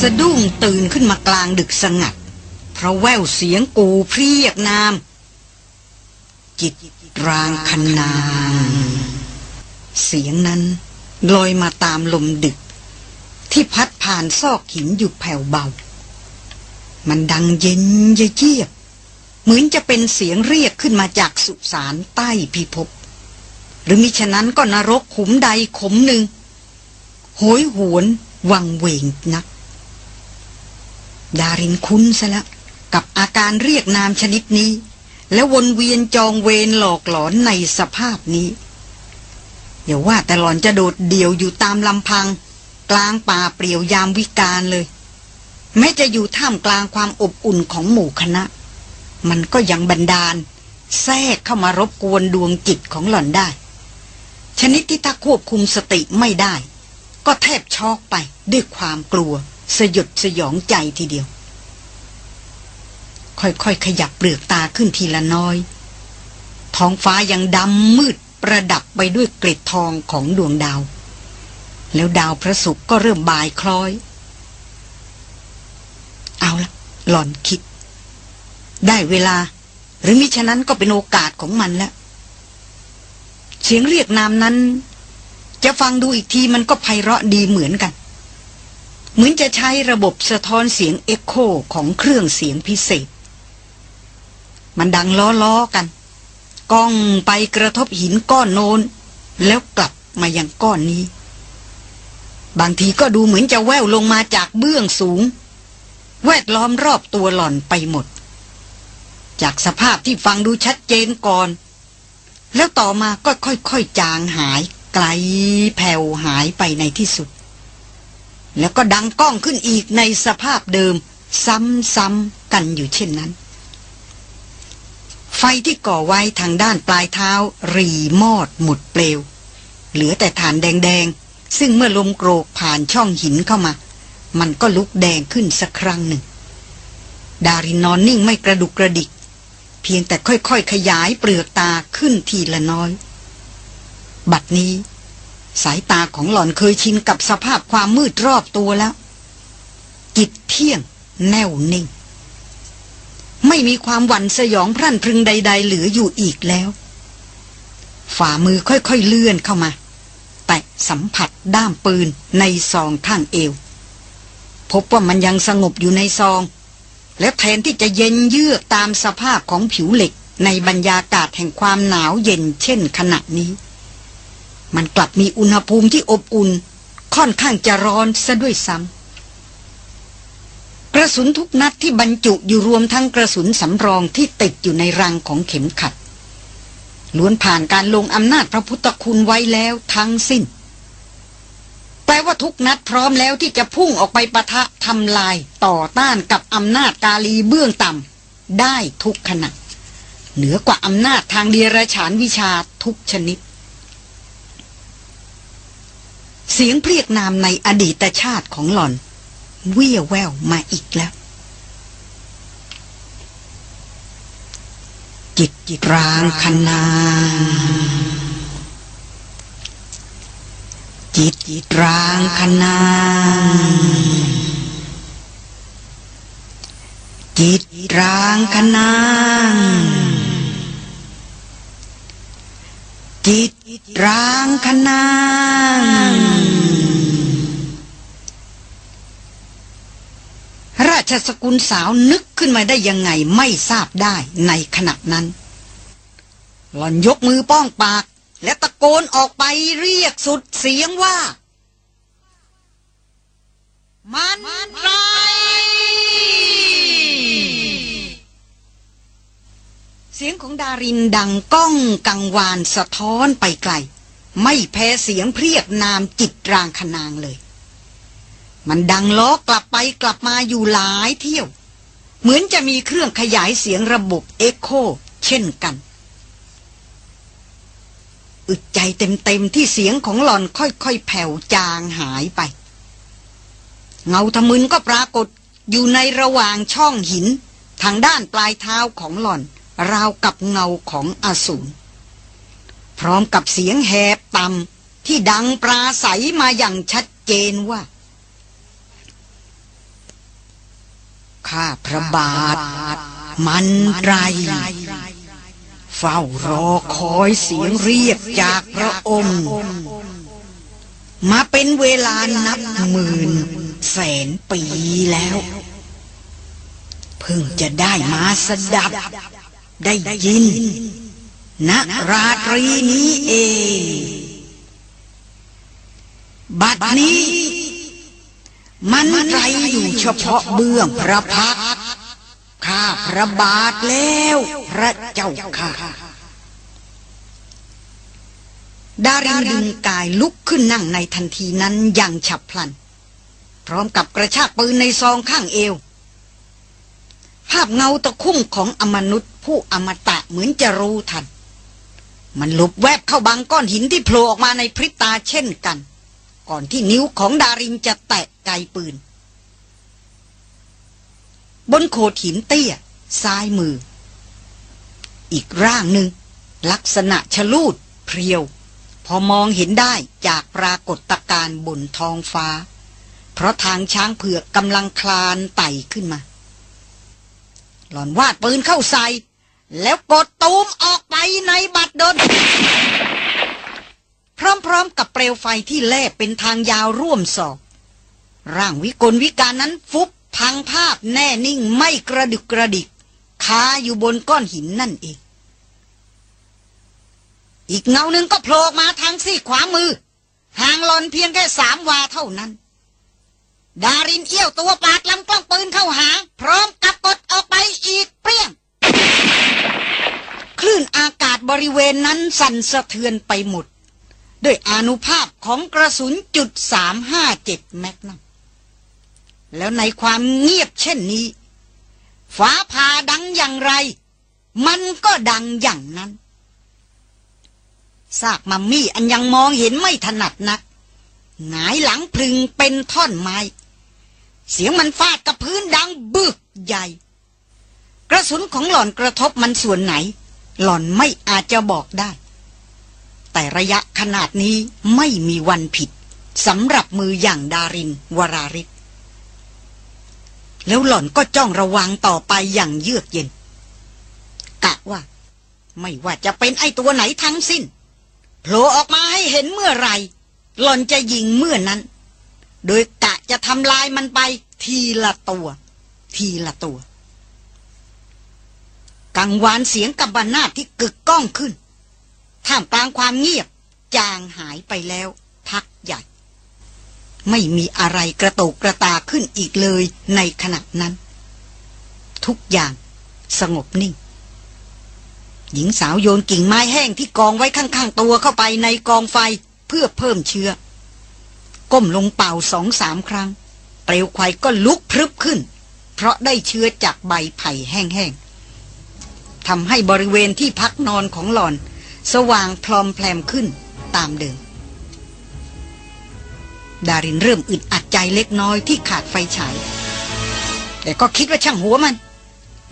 สะดุ้งตื่นขึ้นมากลางดึกสงัด เพราะแววเสียงกูเพียกนาม จิตรางคนาง เสียงนั้นลอยมาตามลมดึก ที่พัดผ่านซอกหินอยู่แผ่วเบา มันดังเย็นเยียบเหมือนจะเป็นเสียงเรียกขึ้นมาจากสุสานใต้พิภพหรือมิฉะนั้นก็นรกขุมใดขมหนึ่งโหยหวนวังเวงนัก ดารินคุ้นซะละกับอาการเรียกนามชนิดนี้ แล้ววนเวียนจองเวรหลอกหลอนในสภาพนี้อย่าว่าแต่หลอนจะโดดเดี่ยวอยู่ตามลำพัง กลางป่าเปลี่ยวยามวิกาลเลย แม้จะอยู่ท่ามกลางความอบอุ่นของหมู่คณะ มันก็ยังบันดาล แทรกเข้ามารบกวนดวงจิตของหล่อนได้ ชนิดที่ถ้าควบคุมสติไม่ได้ ก็แทบช็อกไปด้วยความกลัว สยดสยองใจทีเดียว ค่อยๆขยับเปลือกตาขึ้นทีละน้อย ท้องฟ้ายังดำมืดประดับไปด้วยเกล็ดทองของดวงดาว แล้วดาวพระศุกร์ก็เริ่มบายคล้อย เอาละหล่อนคิด ได้เวลา หรือมิฉะนั้นก็เป็นโอกาสของมันแล้ว เสียงเรียกนามนั้น จะฟังดูอีกทีมันก็ไพเราะดีเหมือนกัน เหมือนจะใช้ระบบสะท้อนเสียงเอ็กโคของเครื่องเสียงพิเศษ มันดังล้อๆกัน ก้องไปกระทบหินก้อนโนนแล้วกลับมายังก้อนนี้ บางทีก็ดูเหมือนจะแววลงมาจากเบื้องสูง แวดล้อมรอบตัวหล่อนไปหมด จากสภาพที่ฟังดูชัดเจนก่อน แล้วต่อมาก็ค่อยๆจางหายไกลแผ่วหายไปในที่สุด แล้วก็ดังก้องขึ้นอีกในสภาพเดิม ซ้ำๆกันอยู่เช่นนั้น ไฟที่ก่อไว้ทางด้านปลายเท้า รีมอดหมดเปลว เหลือแต่ฐานแดงๆ ซึ่งเมื่อลมโกรกผ่านช่องหินเข้ามา มันก็ลุกแดงขึ้นสักครั้งหนึ่ง ดารินนอนนิ่งไม่กระดุกกระดิก เพียงแต่ค่อยๆขยายเปลือกตาขึ้นทีละน้อย บัดนี้ สายตาของหล่อนเคยชินกับสภาพความมืดรอบตัวแล้ว จิตเที่ยง แน่วนิ่ง ไม่มีความหวั่นสยองพรั่นพรึงใด ๆ เหลืออยู่อีกแล้ว ฝ่ามือค่อยๆเลื่อนเข้ามา แตะสัมผัสด้ามปืนในซองข้างเอว พบว่ามันยังสงบอยู่ในซอง แล้วแทนที่จะเย็นเยือกตามสภาพของผิวเหล็กในบรรยากาศแห่งความหนาวเย็นเช่นขณะนี้ มันกลับมีอุณหภูมิที่อบอุ่น ค่อนข้างจะร้อนซะด้วยซ้ำกระสุนทุกนัดที่บรรจุอยู่รวมทั้งกระสุนสำรองที่ติดอยู่ในรังของเข็มขัดล้วนผ่านการลงอำนาจพระพุทธคุณไว้แล้วทั้งสิ้น แปลว่าทุกนัดพร้อมแล้วที่จะพุ่งออกไปปะทะทำลายต่อต้านกับอำนาจกาลีเบื้องต่ำได้ทุกขณะเหนือกว่าอำนาจทางเดียรฉานวิชาทุกชนิด เสียงเพรียกนามในอดีตชาติของหล่อนเวี่ยแววมาอีกแล้ว จิตจิตรางคนางจิตจิตรางคนางจิตรางคนางจิตรางคนา ราชสกุลสาวนึกขึ้นมาได้ยังไงไม่ทราบได้ในขณะนั้น หล่อนยกมือป้องปาก และตะโกนออกไปเรียกสุดเสียงว่า มันไรเสียงของดารินดังก้องกังวานสะท้อนไปไกล ไม่แพ้เสียงเพียกนามจิตรางคนางเลย มันดังล้อกลับไปกลับมาอยู่หลายเที่ยว เหมือนจะมีเครื่องขยายเสียงระบบเอ็กโคเช่นกัน อึดใจเต็มๆที่เสียงของหล่อนค่อยๆแผ่วจางหายไป เงาทะมึนก็ปรากฏอยู่ในระหว่างช่องหิน ทางด้านปลายเท้าของหล่อน ราวกับเงาของอสูรพร้อมกับเสียงแหบต่ำที่ดังปราศัยมาอย่างชัดเจนว่า ข้าพระบาท มันไร เฝ้ารอคอยเสียงเรียกจากพระองค์ มาเป็นเวลานับหมื่น แสนปีแล้ว เพิ่งจะได้มาสดับ ได้ยินณราตรีนี้เอง บัดนี้ มันไรอยู่เฉพาะเบื้องพระพักข้าพระบาทแล้ว พระเจ้าค่ะ ดารินดึงกายลุกขึ้นนั่งในทันทีนั้นอย่างฉับพลัน พร้อมกับกระชากปืนในซองข้างเอว ภาพเงาตะคุ่มของอมนุษย์ผู้อมตะเหมือนจะรู้ทัน มันหลบแวบเข้าบังก้อนหินที่โผล่ออกมาในพริบตาเช่นกัน ก่อนที่นิ้วของดารินจะแตะไกปืน บนโขดหินเตี้ย ซ้ายมือ อีกร่างหนึ่ง ลักษณะชะลูดเพรียว พอมองเห็นได้จากปรากฏการณ์บนท้องฟ้า เพราะทางช้างเผือกกำลังคลานไต่ขึ้นมา หล่อนวาดปืนเข้าใส่ แล้วกดตูมออกไปในบัดดล พร้อมๆกับเปลวไฟที่แลบเป็นทางยาวร่วมศอกร่างวิกลวิการนั้นฟุบพังภาพแน่นิ่งไม่กระดึกกระดิกคาอยู่บนก้อนหินนั่นเอง อีกเงาหนึ่งก็โผล่มาทางซีขวามือห่างหลอนเพียงแค่สามวาเท่านั้น ดารินเอี้ยวตัวปาดลำกล้องปืนเข้าหา พร้อมกับกดออกไปอีกเปรี้ยง คลื่นอากาศบริเวณนั้นสั่นสะเทือนไปหมด ด้วยอนุภาพของกระสุนจุดสามห้าเจ็ดแมกนัมแล้วในความเงียบเช่นนี้ฟ้าผ่าดังอย่างไร มันก็ดังอย่างนั้นซากมัมมี่อันยังมองเห็นไม่ถนัดนัก หงายหลังพึงเป็นท่อนไม้ เสียงมันฟาดกับพื้นดังบึกใหญ่ กระสุนของหล่อนกระทบมันส่วนไหน หล่อนไม่อาจจะบอกได้ แต่ระยะขนาดนี้ไม่มีวันผิดสำหรับมืออย่างดารินวราริศแล้วหล่อนก็จ้องระวังต่อไปอย่างเยือกเย็น กะว่า ไม่ว่าจะเป็นไอตัวไหนทั้งสิ้นโผล่ออกมาให้เห็นเมื่อไรหล่อนจะยิงเมื่อนั้น โดยกะจะทำลายมันไป ทีละตัว ทีละตัวกังวานเสียงกับบรรนาที่กึกก้องขึ้น ท่ามกลางความเงียบ จางหายไปแล้ว พักใหญ่ ไม่มีอะไรกระโตกกระตาขึ้นอีกเลยในขณะนั้น ทุกอย่างสงบนิ่ง หญิงสาวโยนกิ่งไม้แห้งที่กองไว้ข้างๆตัวเข้าไปในกองไฟเพื่อเพิ่มเชื้อ ก้มลงเป่าสองสามครั้ง เปลวไฟก็ลุกพรึบขึ้น เพราะได้เชื้อจากใบไผ่แห้งๆทำให้บริเวณที่พักนอนของหล่อน สว่างพลอมแพลมขึ้นตามเดิม ดารินเริ่มอึดอัดใจเล็กน้อยที่ขาดไฟฉาย แต่ก็คิดว่าช่างหัวมัน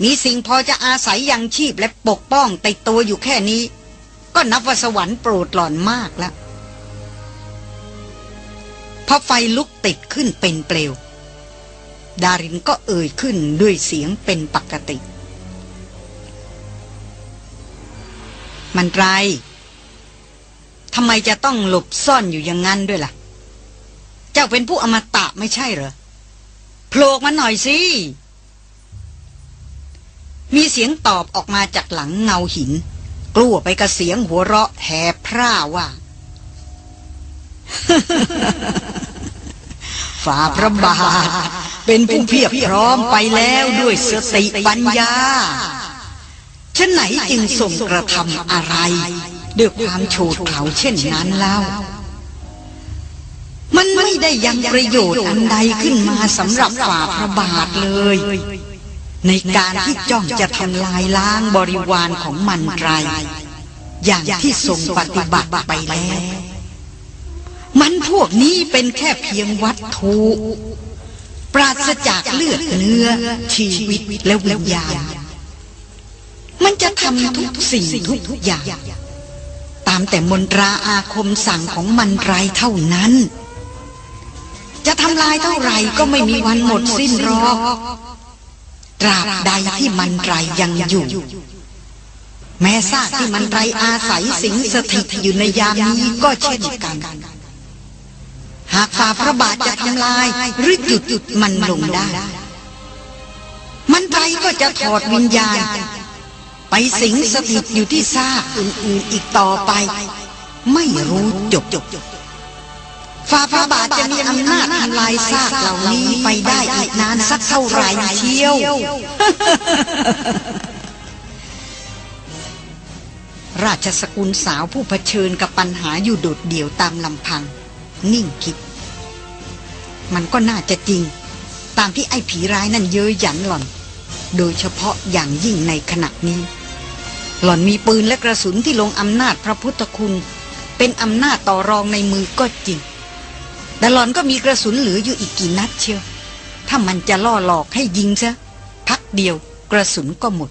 มีสิ่งพอจะอาศัยยังชีพและปกป้องติดตัวอยู่แค่นี้ ก็นับว่าสวรรค์โปรดหล่อนมากแล้วพอไฟลุกติดขึ้นเป็นเปลว ดารินก็เอ่ยขึ้นด้วยเสียงเป็นปกติ มันไรทำไมจะต้องหลบซ่อนอยู่อย่างนั้นด้วยล่ะ เจ้าเป็นผู้อมตะไม่ใช่เหรอโผล่มาหน่อยสิมีเสียงตอบออกมาจากหลังเงาหิน กลัวไปกับเสียงหัวเราะแหบพร่าว่าฝ่าพระบาทเป็นผู้เพียบพร้อมไปแล้วด้วยสติปัญญา ฉันไหนจึงส่งกระทำอะไรด้วยความโฉดเฉาเช่นนั้นเล่า มันไม่ได้ยังประโยชน์อันใดขึ้นมาสำหรับฝ่าพระบาทเลย ในการที่จ้องจะทำลายล้างบริวารของมันไร อย่างที่ทรงปฏิบัติไปแล้ว มันพวกนี้เป็นแค่เพียงวัตถุปราศจากเลือดเนื้อชีวิตและวิญญาณ มันจะทำทุกสิ่งทุกอย่าง ตามแต่มนตราอาคมสั่งของมันไรเท่านั้น จะทำลายเท่าไหร่ก็ไม่มีวันหมดสิ้นรอกตราบใดที่มันไรยังอยู่ แม้ซากที่มันไรอาศัยสิงสถิตอยู่ในยามนี้ก็เช่นกัน หากฝ่าพระบาทจะทำลายหรือหยุดหยุดมันลงได้ มันไรก็จะถอดวิญญาณ ไปสิงสถิตอยู่ที่ซากอื่นๆอีกต่อไป ไม่รู้จบฝ่าพระบาทจะมีอำนาจทำลายซากเหล่านี้ไปได้อีกนานสักเท่าไหร่เชี่ยว ราชสกุลสาวผู้เผชิญกับปัญหาอยู่โดดเดี่ยวตามลำพัง นิ่งคิด มันก็น่าจะจริง ตามที่ไอ้ผีร้ายนั่นเย้ยหยันหล่อน โดยเฉพาะอย่างยิ่งในขณะนี้ หล่อนมีปืนและกระสุนที่ลงอำนาจพระพุทธคุณ เป็นอำนาจต่อรองในมือก็จริง แต่หล่อนก็มีกระสุนเหลืออยู่อีกกี่นัดเชียว ถ้ามันจะล่อหลอกให้ยิงซะ พักเดียวกระสุนก็หมด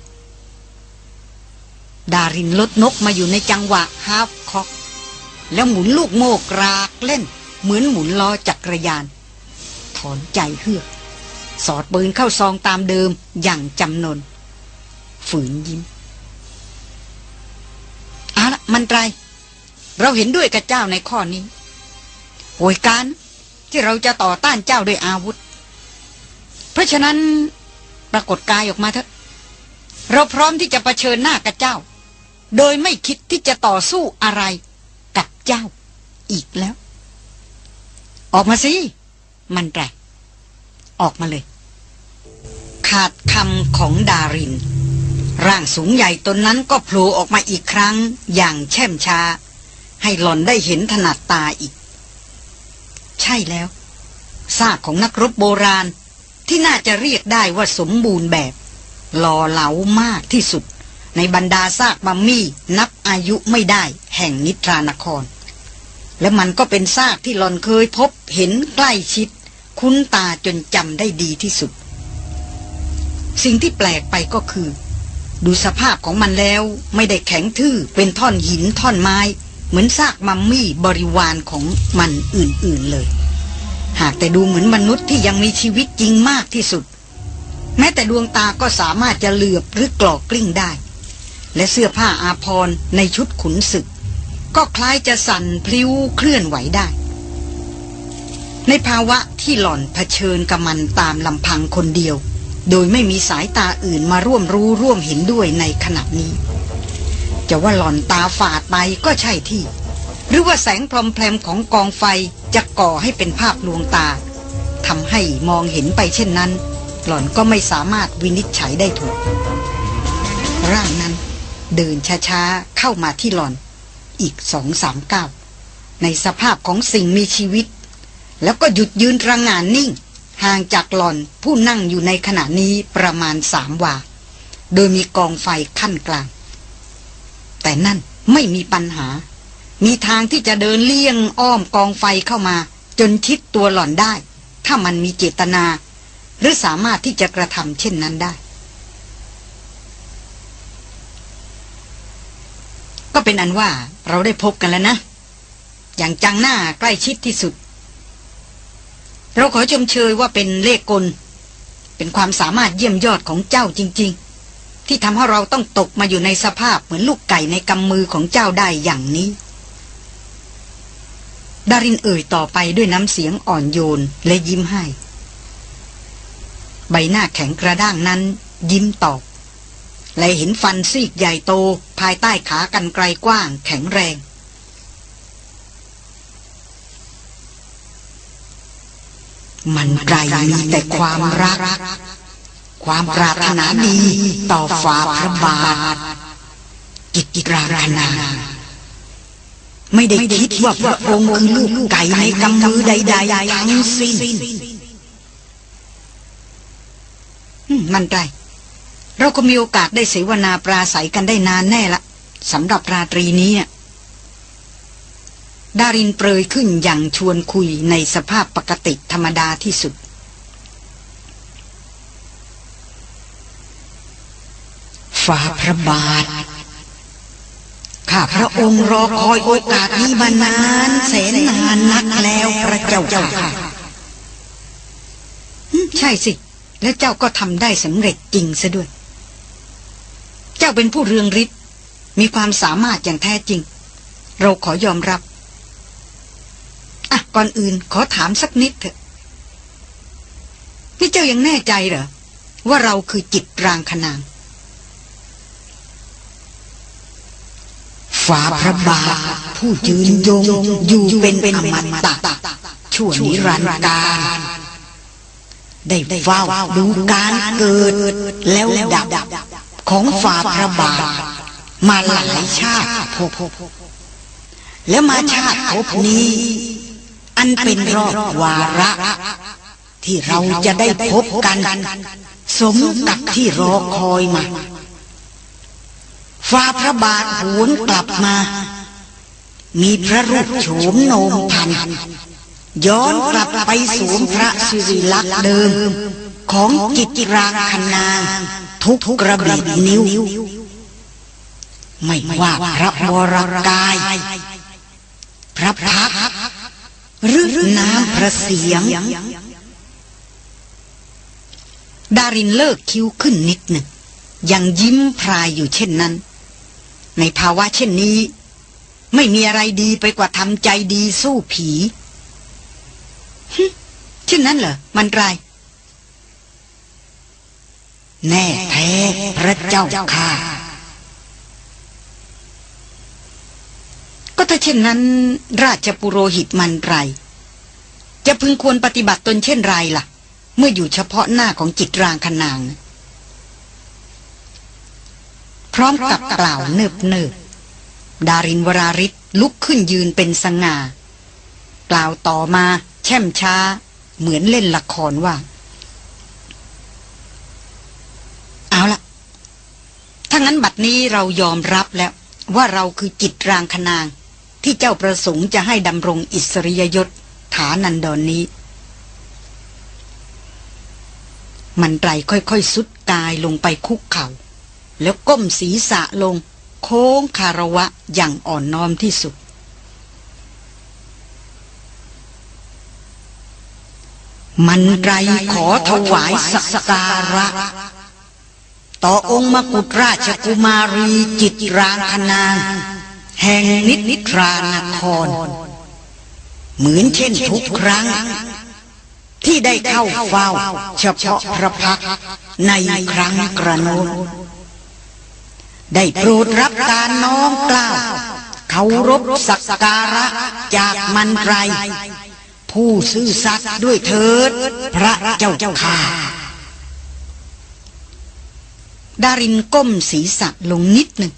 ดารินลดนกมาอยู่ในจังหวะฮาฟคอก แล้วหมุนลูกโมกรากเล่น เหมือนหมุนล้อจักรยาน ถอนใจเฮือก สอดปืนเข้าซองตามเดิมอย่างจำนน ฝืนยิ้ม มันไร เราเห็นด้วยกับเจ้าในข้อนี้โวยการที่เราจะต่อต้านเจ้าด้วยอาวุธ เพราะฉะนั้นปรากฏกายออกมาเถอะ เราพร้อมที่จะะเผชิญหน้ากับเจ้า โดยไม่คิดที่จะต่อสู้อะไรกับเจ้าอีกแล้ว ออกมาสิ มันแปลออกมาเลย ขาดคำของดาริน ร่างสูงใหญ่ตนนั้นก็โผล่ออกมาอีกครั้งอย่างแช่มช้า ให้หล่อนได้เห็นถนัดตาอีก ใช่แล้วซากของนักรบโบราณที่น่าจะเรียกได้ว่าสมบูรณ์แบบหล่อเหลามากที่สุด ในบรรดาซากมัมมี่นับอายุไม่ได้แห่งนิทรานคร และมันก็เป็นซากที่หลอนเคยพบเห็นใกล้ชิด คุ้นตาจนจำได้ดีที่สุด สิ่งที่แปลกไปก็คือ ดูสภาพของมันแล้วไม่ได้แข็งทื่อเป็นท่อนหินท่อนไม้ เหมือนซากมัมมี่บริวารของมันอื่นๆเลย หากแต่ดูเหมือนมนุษย์ที่ยังมีชีวิตจริงมากที่สุด แม้แต่ดวงตาก็สามารถจะเหลือบหรือกรอกกลิ้งได้ และเสื้อผ้าอาภรในชุดขุนศึก ก็คล้ายจะสั่นพลิ้วเคลื่อนไหวได้ ในภาวะที่หล่อนเผชิญกับมันตามลำพังคนเดียว โดยไม่มีสายตาอื่นมาร่วมรู้ร่วมเห็นด้วยในขณะนี้ จะว่าหล่อนตาฝาดไปก็ใช่ที่ หรือว่าแสงพรมแพรมของกองไฟจะก่อให้เป็นภาพลวงตาทำให้มองเห็นไปเช่นนั้น หล่อนก็ไม่สามารถวินิจฉัยได้ถูก ร่างนั้นเดินช้าๆเข้ามาที่หล่อน อีกสองสามก้าวในสภาพของสิ่งมีชีวิต แล้วก็หยุดยืนระงงานนิ่ง ห่างจากหล่อนผู้นั่งอยู่ในขณะนี้ประมาณสามวา โดยมีกองไฟขั้นกลาง แต่นั่นไม่มีปัญหา มีทางที่จะเดินเลี่ยงอ้อมกองไฟเข้ามา จนชิดตัวหล่อนได้ ถ้ามันมีเจตนา หรือสามารถที่จะกระทำเช่นนั้นได้ ก็เป็นอันว่าเราได้พบกันแล้วนะ อย่างจังหน้าใกล้ชิดที่สุด เราขอชมเชยว่าเป็นเลขกล เป็นความสามารถเยี่ยมยอดของเจ้าจริง ๆ ที่ทำให้เราต้องตกมาอยู่ในสภาพเหมือนลูกไก่ในกำมือของเจ้าได้อย่างนี้ ดารินเอ่ยต่อไปด้วยน้ำเสียงอ่อนโยนและยิ้มให้ ใบหน้าแข็งกระด้างนั้น ยิ้มตอบและเห็นฟันซีกใหญ่โต ภายใต้ขากันไกลกว้างแข็งแรง มันไรมีแต่ความรัก ความปรารถนาดีต่อฝ่าพระบาท กิจกราณาไม่ได้คิดว่าพระองค์คือลูกไก่ในกำมือใดๆทั้งสิ้นมันไรเราก็มีโอกาสได้เสวนาปราศัยกันได้นานแน่ละสำหรับราตรีนี้ ดารินเปรยขึ้นอย่างชวนคุยในสภาพปกติธรรมดาที่สุด ฝ่าพระบาท ข้าพระองค์รอคอยโอกาสนี้มานานแสนนานนักแล้วพระเจ้าค่ะ ใช่สิ และเจ้าก็ทำได้สำเร็จจริงซะด้วย เจ้าเป็นผู้เรืองฤทธิ์มีความสามารถอย่างแท้จริง เราขอยอมรับ อะก่อนอื่นขอถามสักนิดเถอะนี่เจ้ายังแน่ใจเหรอ ว่าเราคือจิตรางคนางฝ่าพระบาทผู้ยืนยงอยู่เป็นอมตะชั่วนิรันดร์การได้เฝ้าดูการเกิดแล้วดับของฝ่าพระบาทมาหลายชาติพบแล้วมาชาติพบนี้ อันเป็นรอบวาระ ที่เราจะได้พบกัน สมกับที่รอคอยมาฟ้าพระบาทหวนกลับมา มีพระรูปโฉมโนมพันย้อนกลับไปสวมพระสิริลักษณ์เดิม ของจิตรางคนางทุกกระบิดนิ้ว ไม่ว่าพระวรกาย พระพัก หรือน้ำพระเสียง ดารินเลิกคิ้วขึ้นนิดหนึ่ง ยังยิ้มพรายอยู่เช่นนั้น ในภาวะเช่นนี้ ไม่มีอะไรดีไปกว่าทำใจดีสู้ผีเช่นนั้นเหรอ มันไรแน่แท้พระเจ้าค่ะ ก็ถ้าเช่นนั้น ราชปุโรหิตมันไร จะพึงควรปฏิบัติตนเช่นไรล่ะ เมื่ออยู่เฉพาะหน้าของจิตรางคนาง พร้อมกับกล่าวเนิบเนิบดารินวราริศลุกขึ้นยืนเป็นสง่า กล่าวต่อมาแช่มช้า เหมือนเล่นละครว่า เอาละถ้างั้นบัดนี้เรายอมรับแล้วว่าเราคือจิตรางคนาง ที่เจ้าประสงค์จะให้ดำรงอิสริยยศฐานันดอนนี้ มันไตรค่อยๆสุดกายลงไปคุกเขา่า แล้วก้มศีรษะลง โค้งคารวะอย่างอ่อนน้อมที่สุด มันไรขอถวายสักการะต่อองค์มกุฎราชกุมารีจิตรางคนาง แห่งนินิทรานคร เหมือนเช่นทุกครั้ง ที่ได้เข้าเฝ้า เฉพาะพระพักในครั้งกระโนนได้โปรดรับการน้อมกล้าวเคารพสักการะจากมันไรผู้ซื่อสัตย์ด้วยเถิด พระเจ้าเจ้าข้าดารินก้มศีรษะลงนิดหนึ่ง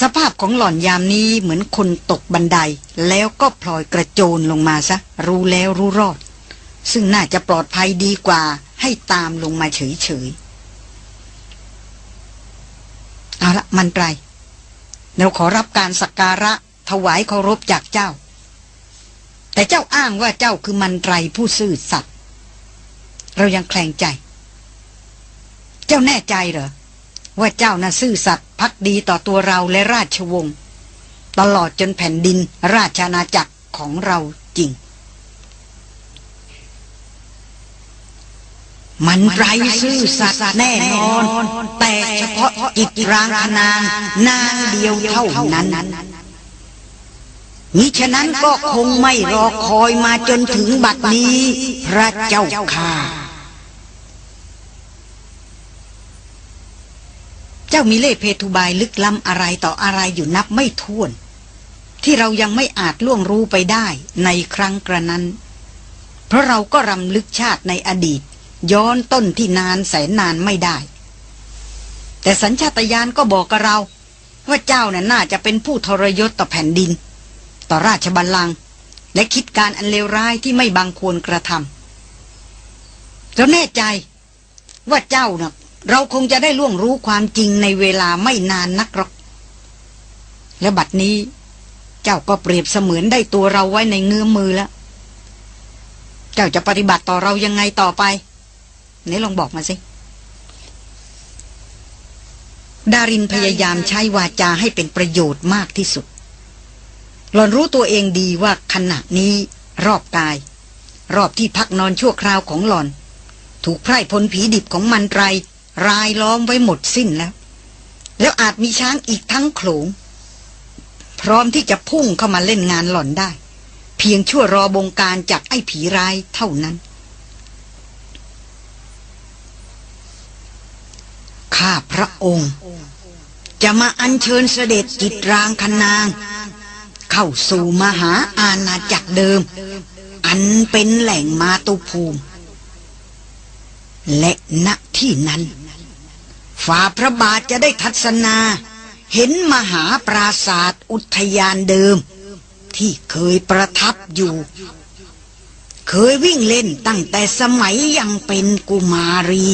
สภาพของหล่อนยามนี้เหมือนคนตกบันได แล้วก็พลอยกระโจนลงมาซะ รู้แล้วรู้รอด ซึ่งน่าจะปลอดภัยดีกว่าให้ตามลงมาเฉยๆ เอาละมันไตรเราขอรับการสักการะถวายเคารพจากเจ้า แต่เจ้าอ้างว่าเจ้าคือมันไตรผู้ซื่อสัตย์เรายังแคลงใจ เจ้าแน่ใจเหรอ ว่าเจ้าน่ะซื่อสัตย์ พักดีต่อตัวเราและราชวงศ์ตลอดจนแผ่นดินราชาณาจักรของเราจริง มันไรซื่อสัตย์แน่นอน แต่เฉพาะจิตรางนางนางเดียวเท่านั้นมิฉะนั้นก็คงไม่รอคอยมาจนถึงบัดนี้ พระเจ้าค่ะ เจ้ามีเล่เพทุบายลึกล้ำอะไรต่ออะไรอยู่นับไม่ถ้วน ที่เรายังไม่อาจล่วงรู้ไปได้ในครั้งกระนั้น เพราะเราก็รำลึกชาติในอดีต ย้อนต้นที่นานแสนนานไม่ได้ แต่สัญชาตญาณก็บอกกับเรา ว่าเจ้าน่ะน่าจะเป็นผู้ทรยศต่อแผ่นดิน ต่อราชบัลลังก์และคิดการอันเลวร้ายที่ไม่บังควรกระทำเราแน่ใจว่าเจ้าน่ะ เราคงจะได้ล่วงรู้ความจริงในเวลาไม่นานนักหรอก และบัดนี้ เจ้าก็เปรียบเสมือนได้ตัวเราไว้ในเงื้อมมือแล้ว เจ้าจะปฏิบัติต่อเรายังไงต่อไปนี่ลองบอกมาสิ ดารินพยายามใช้วาจาให้เป็นประโยชน์มากที่สุด หลอนรู้ตัวเองดีว่าขณะนี้รอบกาย รอบที่พักนอนชั่วคราวของหลอน ถูกไพร่พลผีดิบของมันไตร รายล้อมไว้หมดสิ้นแล้ว แล้วอาจมีช้างอีกทั้งโขลง พร้อมที่จะพุ่งเข้ามาเล่นงานหล่อนได้ เพียงชั่วรอบงการจากไอ้ผีร้ายเท่านั้นข้าพระองค์ จะมาอัญเชิญเสด็จจิตรางคนาง เข้าสู่มหาอาณาจักรเดิม อันเป็นแหล่งมาตุภูมิ และณที่นั้น ฝ่าพระบาทจะได้ทัศนา เห็นมหาปราศาสตร์อุทยานเดิม ที่เคยประทับอยู่ เคยวิ่งเล่นตั้งแต่สมัยยังเป็นกุมารี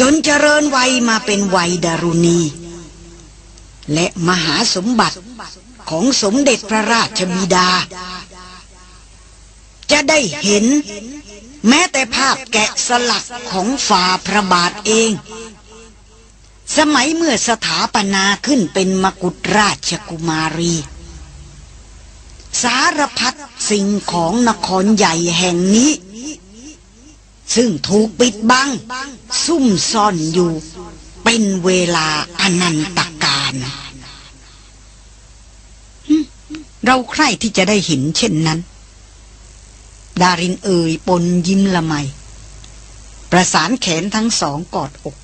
จนเจริญวัยมาเป็นวัยดารุณี และมหาสมบัติของสมเด็จพระราชบิดา จะได้เห็น แม้แต่ภาพแกะสลักของฝ่าพระบาทเอง สมัยเมื่อสถาปนาขึ้นเป็นมกุฎราชกุมารี สารพัดสิ่งของนครใหญ่แห่งนี้ ซึ่งถูกปิดบัง ซุ่มซ่อนอยู่ เป็นเวลาอนันตการเราใคร่ที่จะได้เห็นเช่นนั้น ดารินเอ่ยปนยิ้มละไม ประสานแขนทั้งสองกอดอก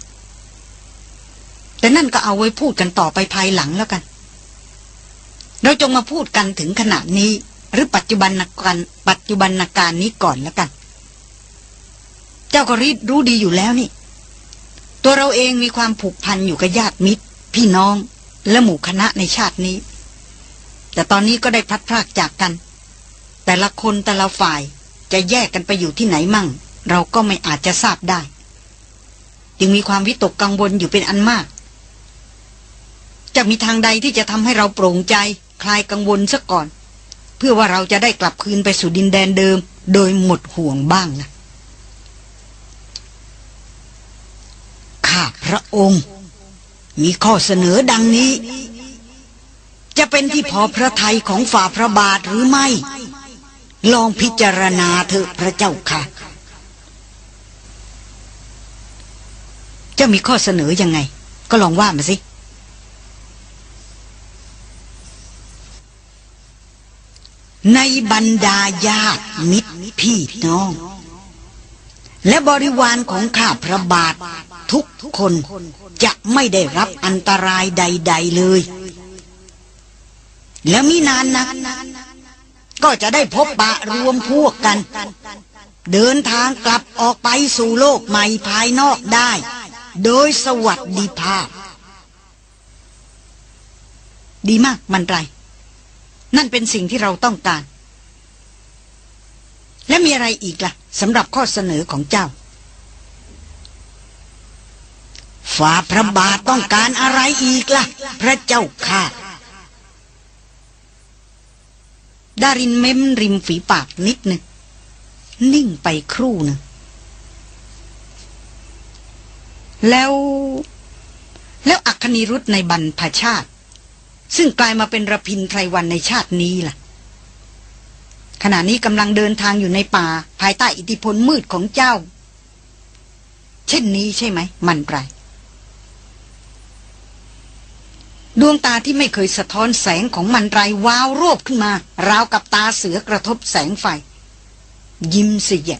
แต่นั่นก็เอาไว้พูดกันต่อไปภายหลังแล้วกัน เราจงมาพูดกันถึงขณะนี้ หรือปัจจุบันการปัจจุบันการนี้ก่อนแล้วกัน เจ้าก็รีดรู้ดีอยู่แล้วนี่ ตัวเราเองมีความผูกพันอยู่กับญาติมิตร พี่น้องและหมู่คณะในชาตินี้ แต่ตอนนี้ก็ได้พลัดพรากจากกัน แต่ละคนแต่ละฝ่าย จะแยกกันไปอยู่ที่ไหนมั่ง เราก็ไม่อาจจะทราบได้ จึงมีความวิตกกังวลอยู่เป็นอันมาก จะมีทางใดที่จะทำให้เราโปร่งใจ คลายกังวลซะก่อน เพื่อว่าเราจะได้กลับคืนไปสู่ดินแดนเดิม โดยหมดห่วงบ้างนะข้าพระองค์ มีข้อเสนอดังนี้ จะเป็นที่พอพระทัยของฝ่าพระบาทหรือไม่ ลองพิจารณาเถอะพระเจ้าค่ะจะมีข้อเสนอยังไง ก็ลองว่ามาสิในบรรดาญาติมิตรพี่น้อง และบริวารของข้าพระบาททุกคนจะไม่ได้รับอันตรายใด ๆเลย แล้วมีนานนัก ก็จะได้พบปะรวมพวกกัน เดินทางกลับออกไปสู่โลกใหม่ภายนอกได้ โดยสวัสดิภาพ ดีมากมันไร นั่นเป็นสิ่งที่เราต้องการ และมีอะไรอีกล่ะสำหรับข้อเสนอของเจ้าฝ่าพระบาทต้องการอะไรอีกล่ะ พระเจ้าค่ะ ดารินเม้มริมฝีปากนิดหนึ่ง นิ่งไปครู่หนึ่ง แล้ว แล้วอัคนีรุธในบรรพชาติ ซึ่งกลายมาเป็นระพินไพรวันในชาตินี้ล่ะ ขณะนี้กำลังเดินทางอยู่ในป่า ภายใต้อิทธิพลมืดของเจ้า เช่นนี้ใช่ไหม มันไร ดวงตาที่ไม่เคยสะท้อนแสงของมันไรวาวโรบขึ้นมา ราวกับตาเสือกระทบแสงไฟ ยิ้มเสีย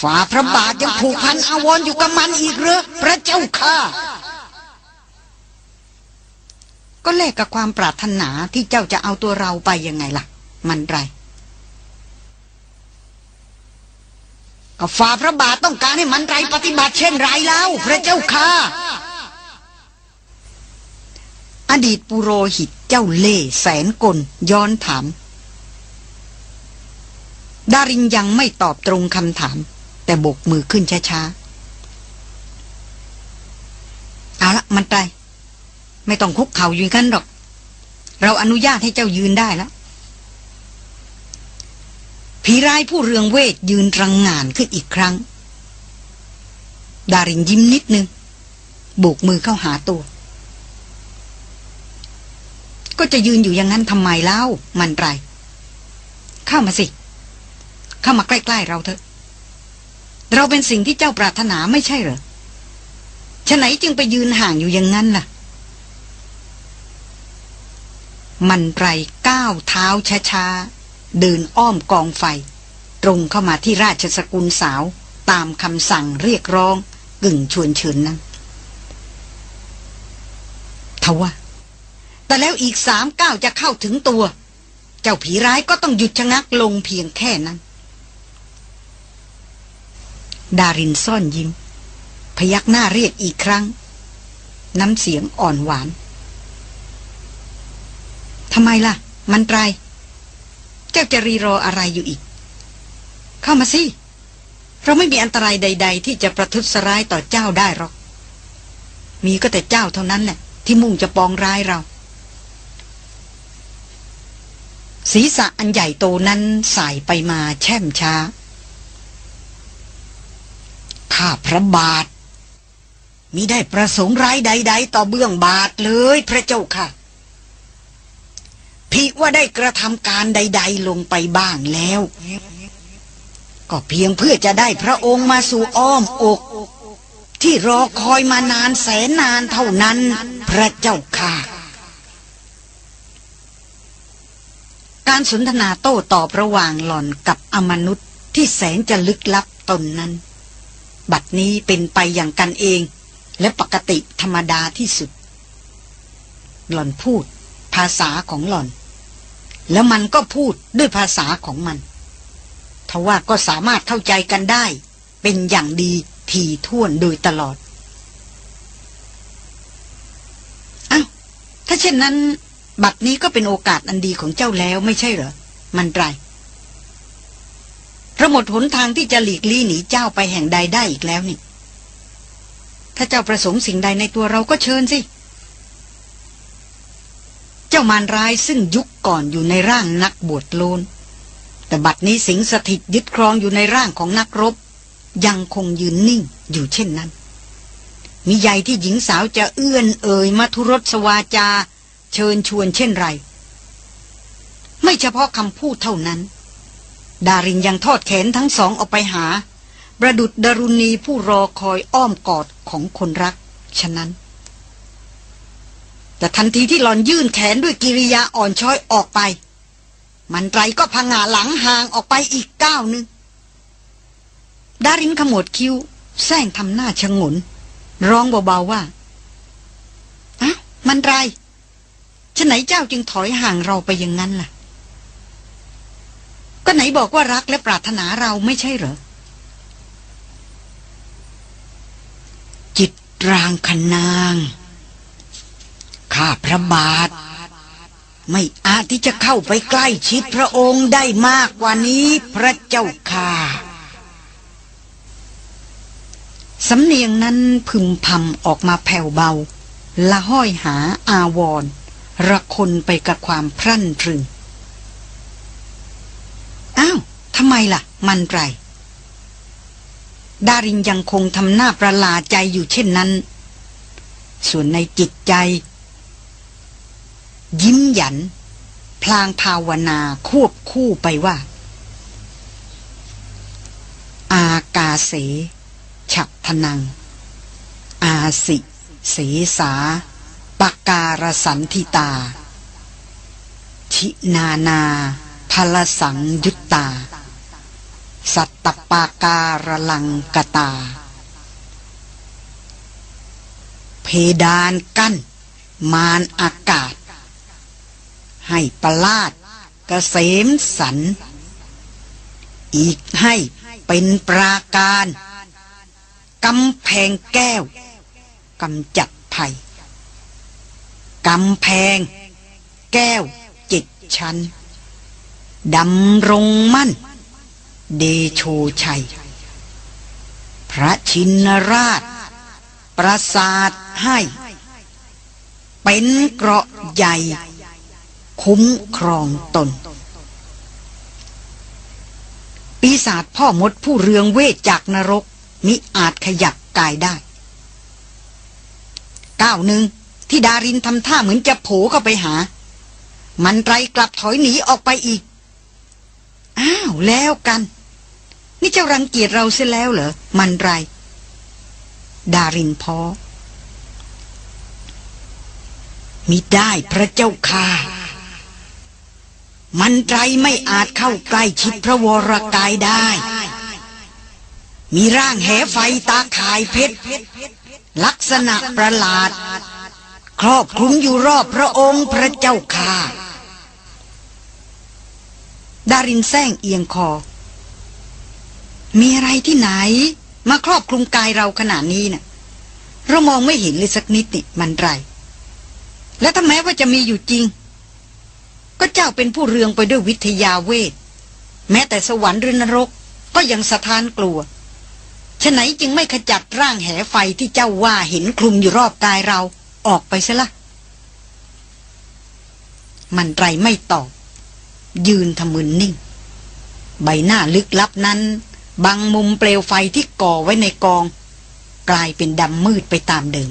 ฝ่าพระบาทยังผูกพันอาวรอยู่กับมันอีกเหรอพระเจ้าค่ะ ก็แลกกับความปรารถนาที่เจ้าจะเอาตัวเราไปยังไงล่ะ มันไร ก็ฝ่าพระบาทต้องการให้มันไรปฏิบัติเช่นไรแล้ว พระเจ้าค่ะ อดีตปุโรหิตเจ้าเล่แสนกลย้อนถาม ดารินยังไม่ตอบตรงคำถาม แต่บกมือขึ้นช้าๆ เอาละมันไปไม่ต้องคุกเข่าอยู่กันหรอก เราอนุญาตให้เจ้ายืนได้แล้ว ผีร้ายผู้เรืองเวทยืนรังงานขึ้นอีกครั้ง ดารินยิ้มนิดนึงโบกมือเข้าหาตัว ก็จะยืนอยู่อย่างนั้นทำไมเล่ามันไร เข้ามาสิ เข้ามาใกล้ ๆ เราเถอะ เราเป็นสิ่งที่เจ้าปรารถนาไม่ใช่เหรอฉะไหนจึงไปยืนห่างอยู่อย่างนั้นล่ะ มันไรก้าวเท้าช้าๆ เดินอ้อมกองไฟ ตรงเข้ามาที่ราชสกุลสาว ตามคำสั่งเรียกร้องกึ่งชวนเชิญนั้นทว่า แต่แล้วอีกสามก้าวจะเข้าถึงตัว เจ้าผีร้ายก็ต้องหยุดชะงักลงเพียงแค่นั้น ดารินซ่อนยิ้ม พยักหน้าเรียกอีกครั้ง น้ำเสียงอ่อนหวานทำไมล่ะ มันไตร เจ้าจะรีรออะไรอยู่อีก เข้ามาสิ เราไม่มีอันตรายใด ๆ ที่จะประทุษร้ายต่อเจ้าได้หรอก มีก็แต่เจ้าเท่านั้นแหละที่มุ่งจะปองร้ายเรา ศีรษะอันใหญ่โตนั้นสายไปมาแช่มช้า ข้าพระบาทมิได้ประสงค์ร้ายใด ๆ ต่อเบื้องบาทเลยพระเจ้าค่ะ พิว่าได้กระทำการใด ๆ ลงไปบ้างแล้ว ก็เพียงเพื่อจะได้พระองค์มาสู่อ้อมอก ที่รอคอยมานานแสนนานเท่านั้น พระเจ้าค่ะ การสนทนาโต้ตอบระหว่างหล่อนกับอมนุษย์ที่แสนจะลึกลับตนนั้น บัดนี้เป็นไปอย่างกันเอง และปกติธรรมดาที่สุด หล่อนพูดภาษาของหล่อน แล้วมันก็พูดด้วยภาษาของมันทว่าก็สามารถเข้าใจกันได้ เป็นอย่างดีทีท่วนโดยตลอดอ้าวถ้าเช่นนั้น บัดนี้ก็เป็นโอกาสอันดีของเจ้าแล้วไม่ใช่เหรอ มันไรเราหมดหนทางที่จะหลีกลี่หนีเจ้าไปแห่งใดได้อีกแล้วนี่ ถ้าเจ้าประสงค์สิ่งใดในตัวเราก็เชิญสิเจ้ามารร้ายซึ่งยุคก่อนอยู่ในร่างนักบวชโลน แต่บัดนี้สิงสถิตยึดครองอยู่ในร่างของนักรบ ยังคงยืนนิ่งอยู่เช่นนั้น มีใหญ่ที่หญิงสาวจะเอื้อนเอ่ยมาทุรสวาจา เชิญชวนเช่นไร ไม่เฉพาะคำพูดเท่านั้น ดารินยังทอดแขนทั้งสองออกไปหา ประดุดดารุณีผู้รอคอยอ้อมกอดของคนรัก ฉะนั้น แต่ทันทีที่หลอนยื่นแขนด้วยกิริยาอ่อนช้อยออกไป มันไรก็พังาหลังห่างออกไปอีกก้าวหนึ่งดารินขมวดคิ้วแซงทำหน้าชงน ร้องเบาๆว่าอะมันไรฉะไหนเจ้าจึงถอยห่างเราไปอย่างนั้นล่ะ ก็ไหนบอกว่ารักและปรารถนาเราไม่ใช่เหรอ จิตรางคนาง ข้าพระบาท ไม่อาจที่จะเข้าไปใกล้ชิดพระองค์ได้มากกว่านี้พระเจ้าค่ะสำเนียงนั้นพึมพำออกมาแผ่วเบา ละห้อยหาอาวรระคนไปกับความพรั่นพรึง อ้าวทำไมล่ะ มันไร ดารินยังคงทำหน้าประหลาดใจอยู่เช่นนั้น ส่วนในจิตใจ ยิ้มหยัน พลางภาวนาควบคู่ไปว่า อากาเส ฉับพนัง อาสิ เสสาปาการสันทิตา ชินานาพลสังยุตตา สัตตปาการลังกตา เพดานกั้น มานอากาศ ให้ประลาดกเกษมสัน อีกให้เป็นปราการกำแพงแก้วกำจัดภัยกำแพง แก้วจิตชันดำรงมั่น เดโชชัย พระชินราช ประสาทให้ เป็นเกราะใหญ่ คุ้มครองตน ปีศาจพ่อมดผู้เรืองเวทจากนรกมิอาจขยับกายได้ก้าวหนึ่งที่ดารินทำท่าเหมือนจะโผเข้าไปหา มันไรกลับถอยหนีออกไปอีก อ้าวแล้วกัน นี่เจ้ารังเกียจเราเสียแล้วเหรอ มันไร ดารินพอมิได้พระเจ้าค่ะ มันไรไม่อาจเข้าใกล้ชิดพระวรกายได้ มีร่างแหไฟตาข่ายเพชร ลักษณะประหลาด ครอบคลุมอยู่รอบพระองค์พระเจ้าค่ะดารินแซงเอียงคอ มีอะไรที่ไหน มาครอบคลุมกายเราขนาดนี้นะ่ะ เรามองไม่เห็นเลยสักนิดนี่มันไร และถ้าแม้ว่าจะมีอยู่จริง ก็เจ้าเป็นผู้เรืองไปด้วยวิทยาเวท แม้แต่สวรรค์หรือนรกก็ยังสะท้านกลัวฉะไหนจึงไม่ขจัดร่างแหไฟที่เจ้าว่าเห็นคลุมอยู่รอบกายเราออกไปซะละ มันไรไม่ตอบ ยืนทำมืนนิ่ง ใบหน้าลึกลับนั้นบังมุมเปลวไฟที่ก่อไว้ในกอง กลายเป็นดำมืดไปตามเดิม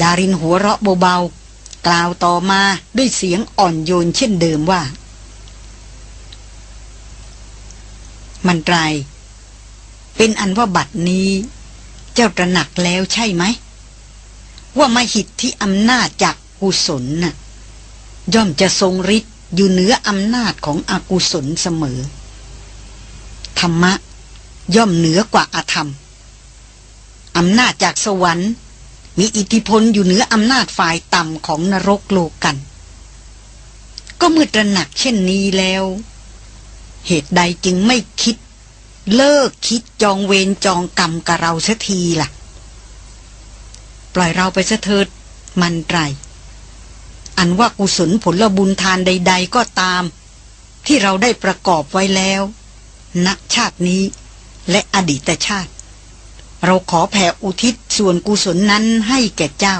ดารินหัวเราะเบาๆ กล่าวต่อมาด้วยเสียงอ่อนโยนเช่นเดิมว่า มันไตรเป็นอันว่าบัดนี้ เจ้าตระหนักแล้วใช่ไหม ว่ามาหิตที่อำนาจจากกุศลน่ะ ย่อมจะทรงฤทธิ์อยู่เหนืออำนาจของอกุศลเสมอ ธรรมะ ย่อมเหนือกว่าอาธรรมอำนาจจากสวรรค์ มีอิทธิพลอยู่เหนืออำนาจฝ่ายต่ำของนรกโลกัน ก็เมื่อตระหนักเช่นนี้แล้ว เหตุใดจึงไม่คิด เลิกคิดจองเวรจองกรรมกับเราเสัทีละ่ะ ปล่อยเราไปเสถิดมันไรอันว่ากุศลผลบุญทานใด ๆ ก็ตาม ที่เราได้ประกอบไว้แล้วนักชาตินี้และอดีตชาติ เราขอแผ่อุทิศส่วนกุศลนั้นให้แก่เจ้า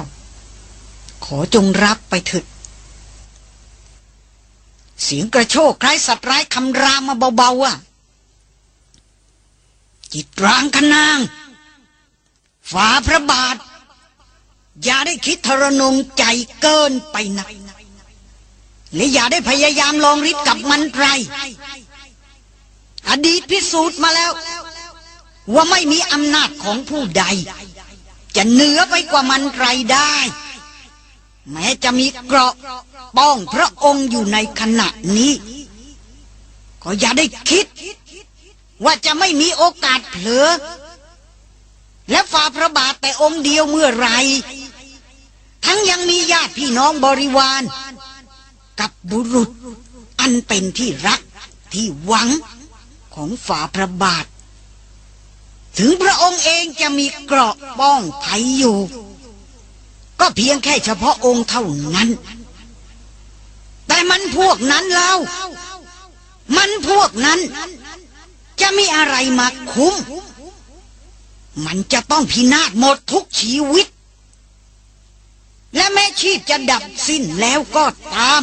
ขอจงรับไปเถิดเสียงกระโชกคล้ายสัตว์ร้ายคำรามมาเบาๆอะ จิตรางคนางฝ่าพระบาท อย่าได้คิดทรนงใจเกินไปนักและอย่าได้พยายามลองริดกับมันไร อดีตพิสูจน์มาแล้ว ว่าไม่มีอำนาจของผู้ใด จะเหนือไปกว่ามันไรได้ แม้จะมีเกราะป้องพระองค์อยู่ในขณะนี้ ก็อย่าได้คิด ว่าจะไม่มีโอกาสเผลอ และฝ่าพระบาทแต่องค์เดียวเมื่อไร ทั้งยังมีญาติพี่น้องบริวาร กับบุรุษอันเป็นที่รักที่หวังของฝ่าพระบาท ถึงพระองค์เองจะมีเกราะป้องภัยอยู่ ก็เพียงแค่เฉพาะองค์เท่านั้น แต่มันพวกนั้นเล่า มันพวกนั้น จะมีอะไรมาคุ้ม มันจะต้องพินาศหมดทุกชีวิต และแม้ชีพจะดับสิ้นแล้วก็ตาม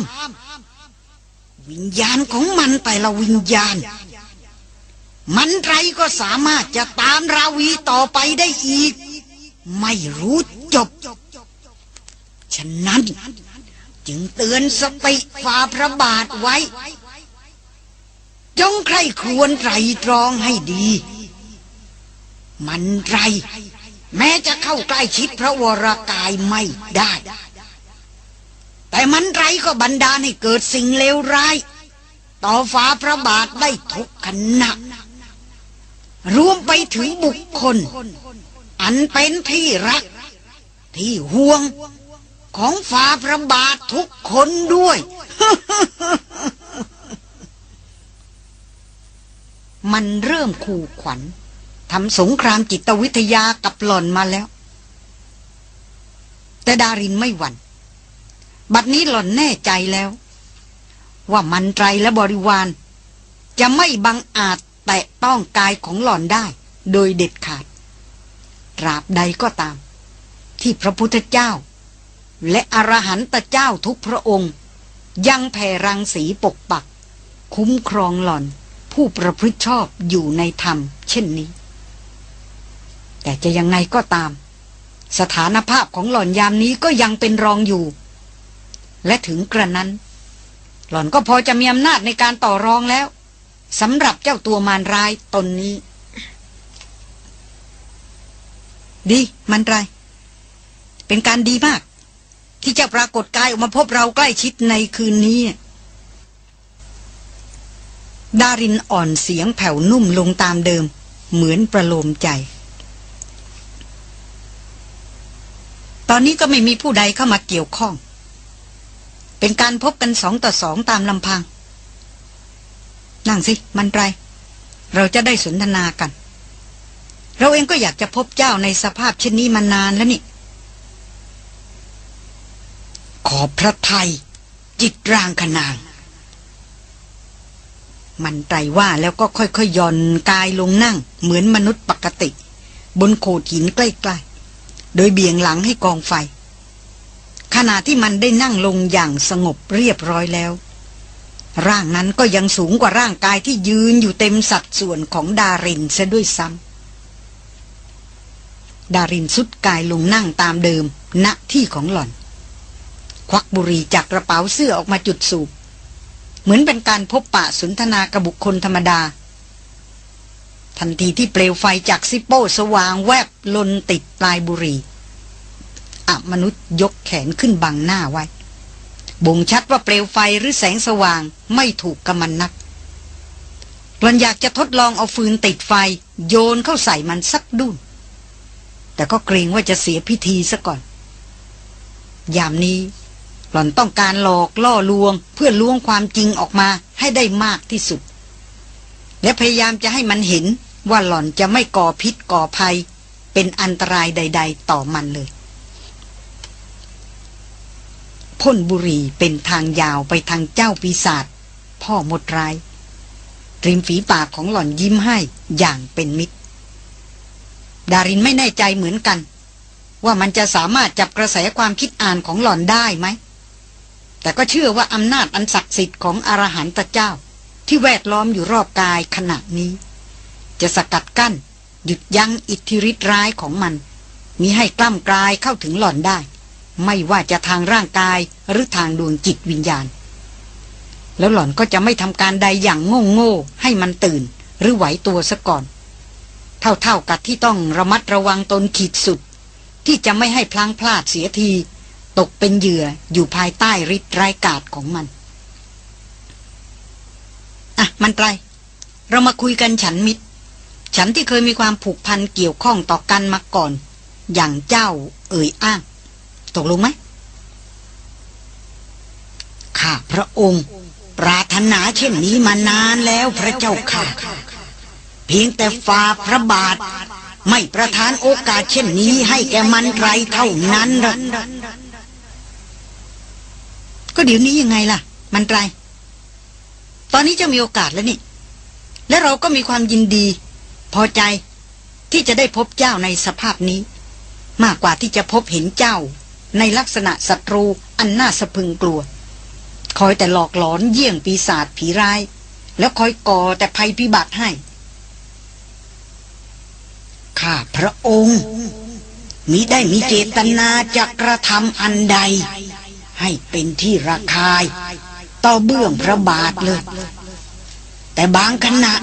วิญญาณของมันแต่ละวิญญาณ มันไรก็สามารถจะตามราวีต่อไปได้อีก ไม่รู้จบ ฉะนั้นจึงเตือนสติฝ่าพระบาทไว้ จงใครควรไตรตรองให้ดี มันไร แม้จะเข้าใกล้ชิดพระวรากายไม่ได้ แต่มันไรก็บันดาลให้เกิดสิ่งเลวร้าย ต่อฟ้าพระบาทได้ทุกขณะ รวมไปถึงบุคคล อันเป็นที่รัก ที่ห่วงของฟ้าพระบาททุกคนด้วย มันเริ่มขู่ขวัญทำสงครามจิตวิทยากับหล่อนมาแล้ว แต่ดารินไม่หวัน่น บัดนี้หล่อนแน่ใจแล้ว ว่ามันไตรและบริวาร จะไม่บังอาจ ตะต้องกายของหล่อนได้ โดยเด็ดขาดตราบใดก็ตาม ที่พระพุทธเจ้า และอรหันตเจ้าทุกพระองค์ ยังแผ่รังสีปกปัก คุ้มครองหล่อนผู้ประพฤติชอบอยู่ในธรรม เช่นนี้ แต่จะยังไงก็ตาม สถานภาพของหล่อนยามนี้ก็ยังเป็นรองอยู่ และถึงกระนั้น หล่อนก็พอจะมีอำนาจในการต่อรองแล้ว สำหรับเจ้าตัวมารร้ายตนนี้ ดีมันไร เป็นการดีมาก ที่จะปรากฏกายออกมาพบเราใกล้ชิดในคืนนี้ ดารินอ่อนเสียงแผ่วนุ่มลงตามเดิม เหมือนประโลมใจ ตอนนี้ก็ไม่มีผู้ใดเข้ามาเกี่ยวข้อง เป็นการพบกันสองต่อสองตามลำพัง นั่งสิ มันไร เราจะได้สนทนากัน เราเองก็อยากจะพบเจ้าในสภาพเช่นนี้มานานแล้วนี่ ขอพระไทย จิตร่างขนาง มันไตรว่าแล้วก็ค่อยๆย่อนกายลงนั่ง เหมือนมนุษย์ปกติ บนโขดหินใกล้ๆ โดยเบี่ยงหลังให้กองไฟ ขณะที่มันได้นั่งลงอย่างสงบเรียบร้อยแล้ว ร่างนั้นก็ยังสูงกว่าร่างกายที่ยืนอยู่เต็มสัดส่วนของดารินซะด้วยซ้ำดารินสุดกายลงนั่งตามเดิม ณที่ของหล่อน ควักบุหรี่จากกระเป๋าเสื้อออกมาจุดสูบ เหมือนเป็นการพบปะสนทนากับบุคคลธรรมดา ทันทีที่เปลวไฟจากซิปโป้สว่างแวบลนติดปลายบุหรี่อะมนุษย์ยกแขนขึ้นบังหน้าไว้ บ่งชัดว่าเปลวไฟหรือแสงสว่างไม่ถูกกำมันนักหลอนอยากจะทดลองเอาฟืนติดไฟ โยนเข้าใส่มันสักดุนแต่ก็เกรงว่าจะเสียพิธีซะก่อน ยามนี้ หล่อนต้องการหลอกล่อลวง เพื่อลวงความจริงออกมาให้ได้มากที่สุด และพยายามจะให้มันเห็นว่าหล่อนจะไม่ก่อพิษก่อภัย เป็นอันตรายใด ๆ ต่อมันเลย พ่นบุรีเป็นทางยาวไปทางเจ้าปีศาจพ่อหมดร้ายริมฝีปากของหล่อนยิ้มให้อย่างเป็นมิตร ดารินไม่แน่ใจเหมือนกัน ว่ามันจะสามารถจับกระแสความคิดอ่านของหล่อนได้ไหม แต่ก็เชื่อว่าอำนาจอันศักดิ์สิทธิ์ของอรหันตเจ้า ที่แวดล้อมอยู่รอบกายขณะนี้ จะสกัดกั้น หยุดยั้งอิทธิฤทธิ์ร้ายของมันมีให้กล้ำกลายเข้าถึงหล่อนได้ ไม่ว่าจะทางร่างกายหรือทางดวงจิตวิญญาณ แล้วหล่อนก็จะไม่ทำการใดอย่างโง่โง่ให้มันตื่น หรือไหวตัวซะก่อน เท่าๆกับที่ต้องระมัดระวังตนขีดสุด ที่จะไม่ให้พลังพลาดเสียที ตกเป็นเหยื่ออยู่ภายใต้ฤทธิ์ร้ายกาจของมัน อะ มันไตรเรามาคุยกันฉันมิตร ฉันที่เคยมีความผูกพันเกี่ยวข้องต่อกันมาก่อน อย่างเจ้าเอ่ยอ้าง ตกลงไหมข้าพระองค์ ปรารถนาเช่นนี้มานานแล้วพระเจ้าค่ะ เพียงแต่ฝ่าพระบาท ไม่ประทานโอกาสเช่นนี้ให้แกมันไรเท่านั้นละก็เดี๋ยวนี้ยังไงล่ะ มันไรตอนนี้จะมีโอกาสแล้วนี่ และเราก็มีความยินดี พอใจที่จะได้พบเจ้าในสภาพนี้ มากกว่าที่จะพบเห็นเจ้า ในลักษณะศัตรูอันน่าสะพึงกลัว คอยแต่หลอกหลอนเยี่ยงปีศาจผีร้าย แล้วคอยก่อแต่ภัยพิบัติให้ ข้าพระองค์ มิได้มีเจตนาจะกระทำอันใด ให้เป็นที่ระคาย ต่อเบื้องพระบาทเลย แต่บางขณะ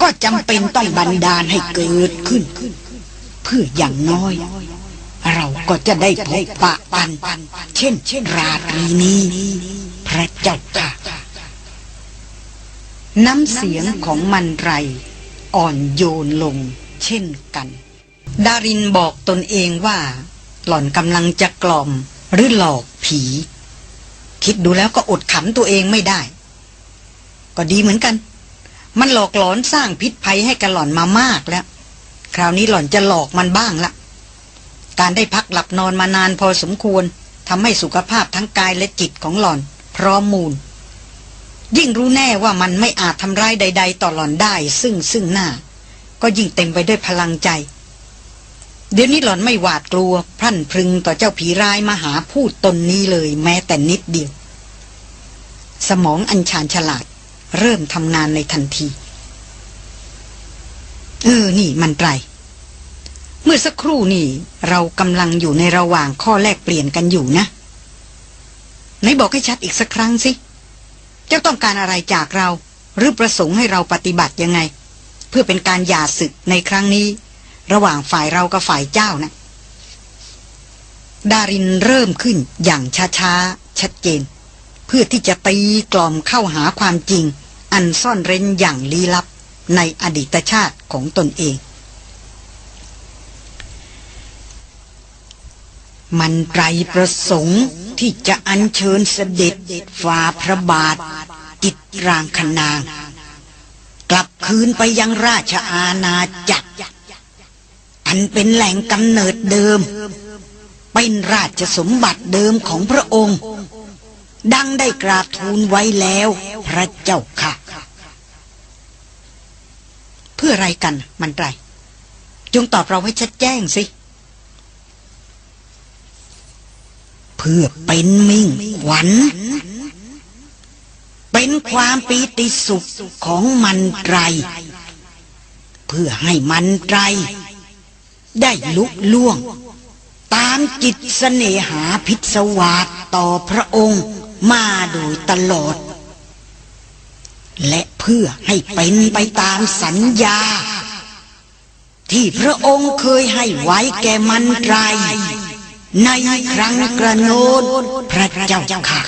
ก็จำเป็นต้องบันดาลให้เกิดขึ้น เพื่ออย่างน้อย เราก็จะได้พบปะปันเช่น เช่นราตรีนี้ พระเจ้าค่ะน้ำเสียงของมันไร อ่อนโยนลง เช่นกัน ดารินบอกตนเองว่า หล่อนกำลังจะกล่อมหรือหลอกผี คิดดูแล้วก็อดขำตัวเองไม่ได้ ก็ดีเหมือนกัน มันหลอกหลอนสร้างพิษภัยให้กับหล่อนมามากแล้ว คราวนี้หล่อนจะหลอกมันบ้างละ การได้พักหลับนอนมานานพอสมควรทำให้สุขภาพทั้งกายและจิตของหล่อน พร้อมมูล ยิ่งรู้แน่ว่ามันไม่อาจทำร้ายใด ๆ ต่อหล่อนได้ ซึ่งซึ่งหน้า ก็ยิ่งเต็มไปด้วยพลังใจ เดี๋ยวนี้หล่อนไม่หวาดกลัว พรั่นพรึงต่อเจ้าผีร้ายมาหาพูดตนนี้เลยแม้แต่นิดเดียว สมองอัญชานฉลาด เริ่มทำงานในทันที เออ นี่มันไตร เมื่อสักครู่นี่เรากำลังอยู่ในระหว่างข้อแลกเปลี่ยนกันอยู่นะไหนบอกให้ชัดอีกสักครั้งสิ เจ้าต้องการอะไรจากเรา หรือประสงค์ให้เราปฏิบัติยังไง เพื่อเป็นการหย่าศึกในครั้งนี้ ระหว่างฝ่ายเรากับฝ่ายเจ้านะ ดารินเริ่มขึ้นอย่างช้าๆ ชัดเจน เพื่อที่จะตีกล่อมเข้าหาความจริง อันซ่อนเร้นอย่างลี้ลับในอดีตชาติของตนเอง มันไตรประสงค์ที่จะอัญเชิญเสด็จฝ่าพระบาทจิตรางคนาง กลับคืนไปยังราชอาณาจักร อันเป็นแหล่งกำเนิดเดิม เป็นราชสมบัติเดิมของพระองค์ ดังได้กราบทูลไว้แล้วพระเจ้าค่ะ เพื่ออะไรกันมันไรจงตอบเราให้ชัดแจ้งสิเเพื่อเป็นมิ่งขวัญเป็นความปีติสุขของมันไตร เพื่อให้มันไตร ได้ลุกล่วง ตามจิตเสน่หาพิศวาสต่อพระองค์มาโดยตลอด และเพื่อให้เป็นไปตามสัญญา ที่พระองค์เคยให้ไว้แก่มันไตร ในครั้งกระโนนพระเจ้าค่ะ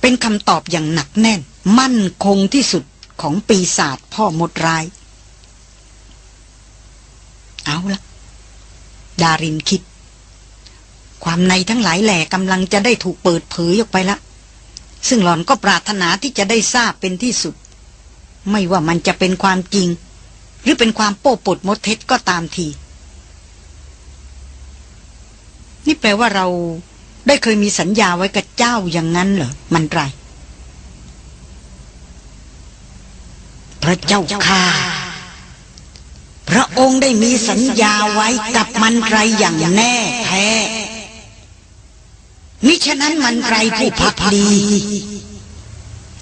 เป็นคำตอบอย่างหนักแน่น มั่นคงที่สุดของปีศาจพ่อมดร้าย เอาละดารินคิด ความในทั้งหลายแหล่กำลังจะได้ถูกเปิดเผยออกไปละ ซึ่งหล่อนก็ปรารถนาที่จะได้ทราบเป็นที่สุด ไม่ว่ามันจะเป็นความจริง หรือเป็นความโป้ปดมดเท็จก็ตามที นี่แปลว่าเราได้เคยมีสัญญาไว้กับเจ้าอย่างนั้นเหรอ มันไร พระเจ้าค่ะ พระองค์ได้มีสัญญาไว้กับมันไรอย่างแน่แท้ มิฉะนั้นมันไรผู้พักดี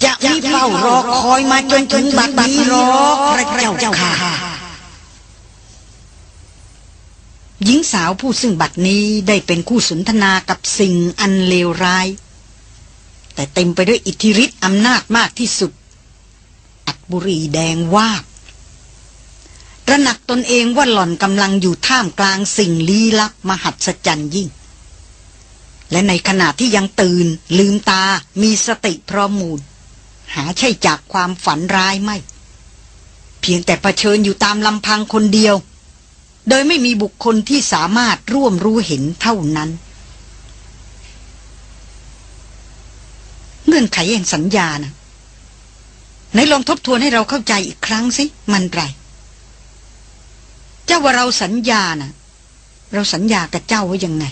จะมีเฝ้ารอคอยมาจนถึงบัดนี้หรอกพระเจ้าค่ะ หญิงสาวผู้ซึ่งบัดนี้ได้เป็นคู่สนทนากับสิ่งอันเลวร้าย แต่เต็มไปด้วยอิทธิฤทธิ์อำนาจมากที่สุด อัดบุรีแดงว่าบระหนักตนเองว่าหล่อนกำลังอยู่ท่ามกลางสิ่งลี้ลับมหัศจรรย์ยิ่ง และในขณะที่ยังตื่น ลืมตามีสติพร้อมมูล หาใช่จากความฝันร้ายไม่ เพียงแต่เผชิญอยู่ตามลำพังคนเดียว โดยไม่มีบุคคลที่สามารถร่วมรู้เห็นเท่านั้น เงื่อนไขแห่งสัญญานะไหนลองทบทวนให้เราเข้าใจอีกครั้งสิ มันไร เจ้าว่าเราสัญญานะเราสัญญากับเจ้าว่ายังไง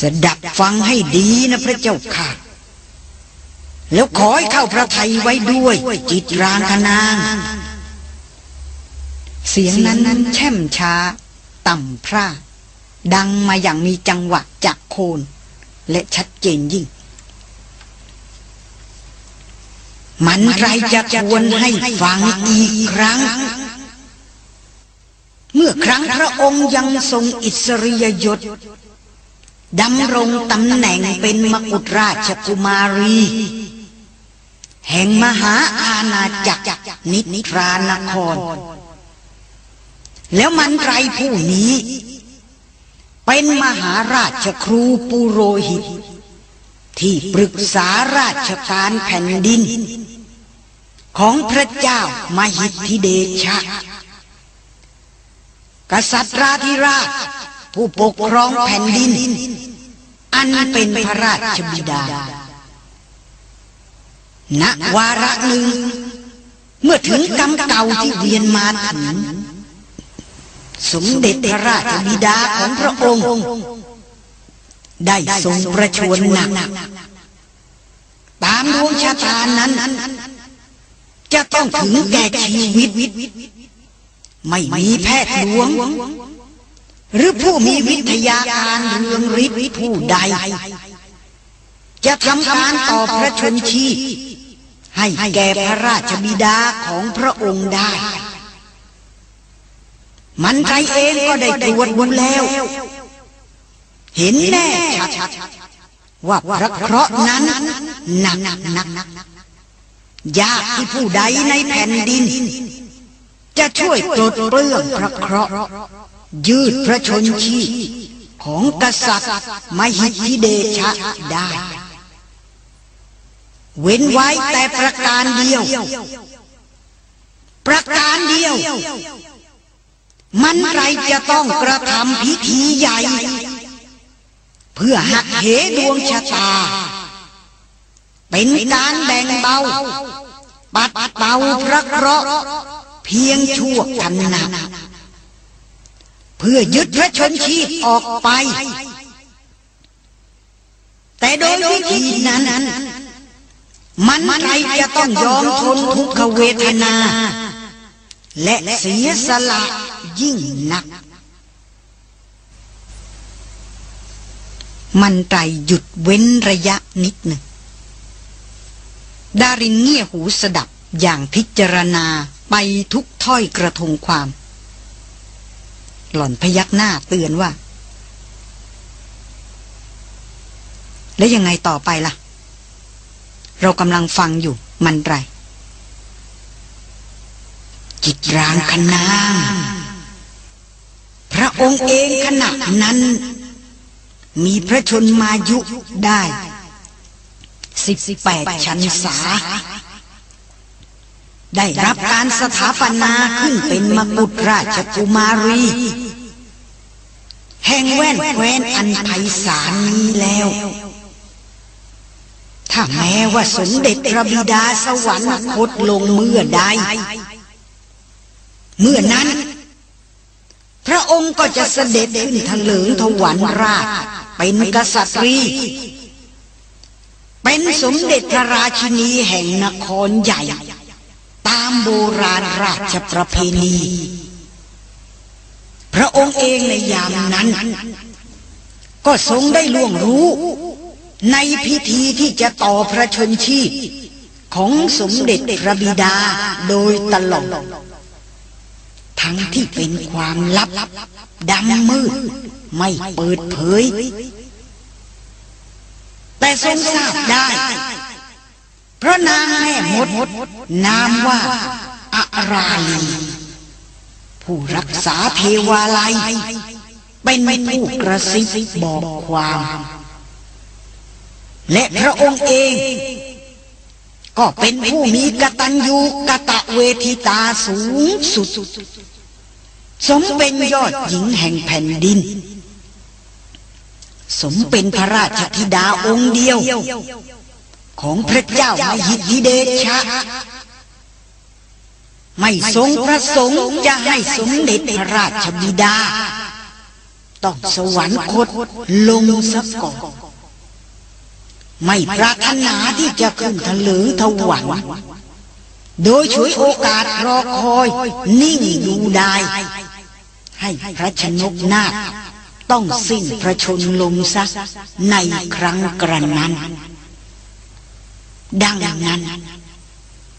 สดับฟังให้ดีนะพระเจ้าค่ะ แล้วขอให้เข้าพระทัยไว้ด้วย จิตรางคนาง เสียงนั้นนั้นแช่มช้า ต่ำพร่า ดังมาอย่างมีจังหวะจากโคน และชัดเจนยิ่ง มันไรจะควรให้ฟังอีกครั้ง เมื่อครั้งพระองค์ยังทรงอิสริยยศดำรงตำแหน่งเป็นมกุฎราชกุมารี แห่งมหาอาณาจักรนิทรานคร แล้วมันไรผู้นี้ เป็นมหาราชครูปุโรหิต ที่ปรึกษาราชการแผ่นดิน ของพระเจ้ามหิทธิเดชะ กษัตราธิราช ผู้ปกครองแผ่นดิน อันเป็นพระราชบิดาณวาระหนึ่ง เมื่อถึงกรรมเก่าที่เวียนมาถึง สมเด็จพระราชบิดาของพระองค์ ได้ทรงประชวรหนัก ตามดวงชะตานั้น จะต้องถึงแก่ชีวิต ไม่มีแพทย์หลวง หรือผู้มีวิทยาการเรืองฤทธิ์ผู้ใด จะทำการต่อพระชนชีให้แก่พระราชบิดาของพระองค์ได้ มันใจเองก็ได้ตรวจดูแล้ว เห็นแน่ชัดว่าพระเคราะห์นั้นหนักหนักยากที่ผู้ใดในแผ่นดิน จะช่วยปลดเปลื้องพระเคราะห์ยืดพระชนชีของกษัตริย์มหิทธิเดชะได้ เว้นไว้แต่ประการเดียว ประการเดียว มันไรจะต้องกระทำพิธีใหญ่ เพื่อหักเหดวงชะตา เป็นการแบ่งเบา ปัดเป่าพระเคราะห์เพียงชั่วกันนาเพื่อยึดพระชนชีพออกไป แต่โดยวิธีนั้นมันใครจะต้องยอมทนทุกขเวทนา และเสียสละ ยิ่งนัก มันไตรหยุดเว้นระยะนิดหนึ่ง ดารินเงี่ยหูสดับอย่างพิจารณาไปทุกถ้อยกระทงความ หล่อนพยักหน้าเตือนว่า แล้วยังไงต่อไปล่ะ เรากำลังฟังอยู่มันไรจิตรางคนาง องค์เองขณะนั้น มีพระชนมายุได้สิบแปดชันษา ได้รับการสถาปนาขึ้นเป็นมกุฎราชกุมารี แห่งแว่นแคว้นอันไพศาลนี้แล้ว ถ้าแม้ว่าสมเด็จพระบิดาสวรรคตลงเมื่อใด เมื่อนั้น พระองค์ก็จะเสด็จขึ้นทะเลิงถวันราช เป็นกษัตริย์เป็นสมเด็จพระราชินีแห่งนครใหญ่ ตามโบราณราชประเพณี พระองค์เองในยามนั้น ก็ทรงได้ล่วงรู้ ในพิธีที่จะต่อพระชนชีพของสมเด็จพระบิดาโดยตลอด ทั้งที่เป็นความลับดำมืด ไม่เปิดเผย แต่ทรงทราบได้ เพราะนางแม่มด นามว่าอาราลีผู้รักษาเทวาลัย เป็นผู้กระซิบบอกความ และพระองค์เอง ก็เป็นผู้มีกตัญญูกะตะเวทิตาสูงสุด สมเป็นยอดหญิงแห่งแผ่นดิน สมเป็นพระราชธิดาองค์เดียว ของพระเจ้ามหิทธิเดชะ ไม่ทรงประสงค์จะให้สมเด็จพระราชบิดา ต้องสวรรคตลงสักก่อนไม่ปรารถนาที่จะขึ้นทะลือถวันโดยช่วยโอกาสรอคอย นิ่งดูได้ ให้พระชนกนาคต้องสิ้นพระชนลงซะในครั้งกระนั้น ดังนั้น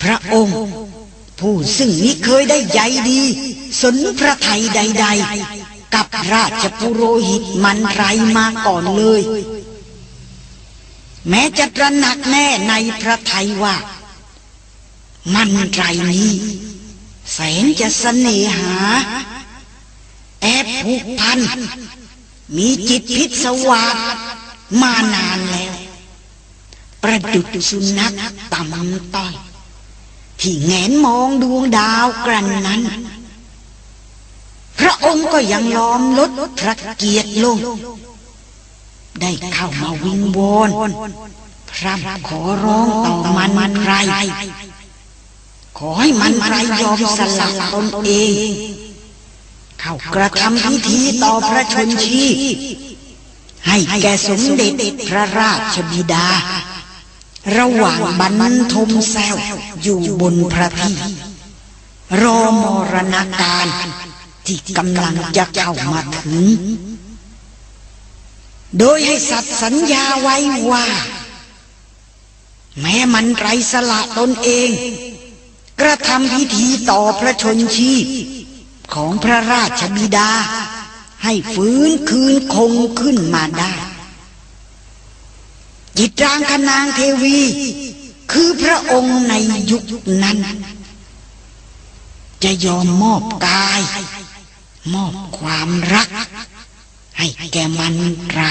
พระองค์ผู้ซึ่งมิเคยได้ใหญ่ดี สนพระไทยใด ๆ กับราชปุโรหิตมันไรมาก่อนเลย แม้จะตระหนักแน่ในพระไทยว่า มันไรนี้ แสนจะเสน่หา แอบผูกพัน มีจิตพิศวาสมานานแล้ว ประดุจสุนัขต่ำต้อย ที่แงนมองดวงดาวกรันนั้น พระองค์ก็ยังยอมลดพระเกียรติลง ได้เข้ามาวิงวอนพระขอร้องต่อมันมันไร ขอให้มันไรยอมสละตนเอง กระทำพิธีต่อพระชนชี ให้แกสมเด็จพระราชบิดา ระหว่างบรรทมแซวอยู่บนพระที่รอมรณาการที่กำลังจะเข้ามาถึง โดยให้สัตว์สัญญาไว้ว่า แม้มันไรสละตนเอง กระทำพิธีต่อพระชนชีพ ของพระราชบิดา ให้ฟื้นคืนคงขึ้นมาได้ จิตรางคนางเทวี คือพระองค์ในยุคนั้น จะยอมมอบกาย มอบความรัก ให้แกมันไร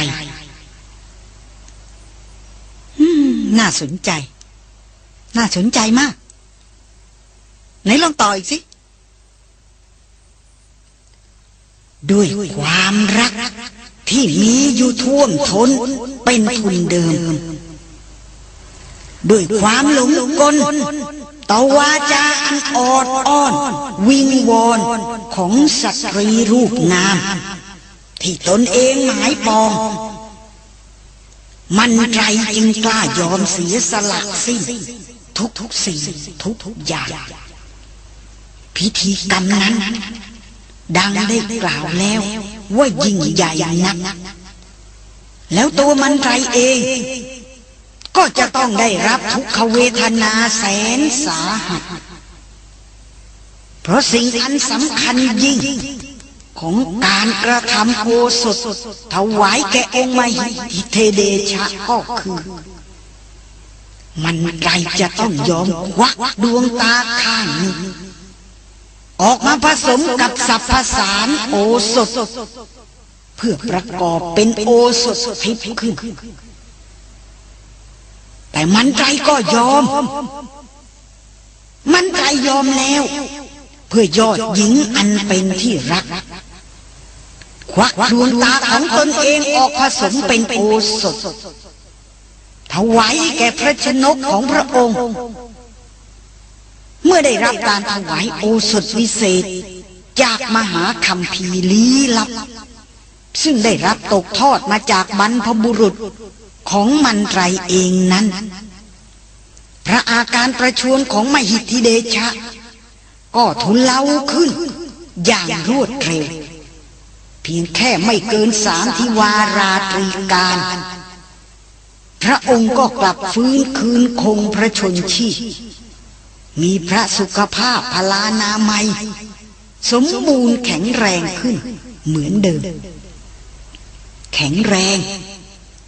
น่าสนใจ น่าสนใจมาก ไหนลองต่ออีกสิ ด้วยความรักที่มีอยู่ท่วมทนเป็นทุนเดิม ด้วยความหลงกลต่อวาจาอันออดอ้อน วิงวอนของสตรีรูปงาม ที่ตนเองหมายปอง มันไรจึงกล้ายอมเสียสละสิ้นทุกทุกสิ่งทุกทุกอย่าง พิธีกรรมนั้น ดังได้กล่าวแล้ว ว่ายิ่งใหญ่นัก แล้วตัวมันไรเอง ก็จะต้องได้รับทุกขเวทนาแสนสาหัส เพราะสิ่งอันสำคัญยิ่ง ของการกระทำโอสถถวายแก่องค์มหิเทเดชะก็คือมันไรจะต้องยอมควักดวงตาข้างหนึ่ง ออกมาผสมกับสัพพสารโอสถ เพื่อประกอบเป็นโอสถทิพย์ขึ้น แต่มันใจก็ยอม มันใจยอมแล้ว เพื่อยอดหญิงอันเป็นที่รัก ควักดวงตาของตนเองออกผสมเป็นโอสถถวายแก่พระชนกของพระองค์ เมื่อได้รับการถวายโอสถวิเศษ จากมหาคัมภีร์ลี้ลับ ซึ่งได้รับตกทอดมาจากบรรพบุรุษของมันไรเองนั้น พระอาการประชวนของมหิทธิเดชะ ก็ทุเลาขึ้น อย่างรวดเร็ว เพียงแค่ไม่เกินสามทิวาราตรีการ พระองค์ก็กลับฟื้นคืนคงพระชนชีพ มีพระสุขภาพพลานามัย สมบูรณ์แข็งแรงขึ้น เหมือนเดิม แข็งแรง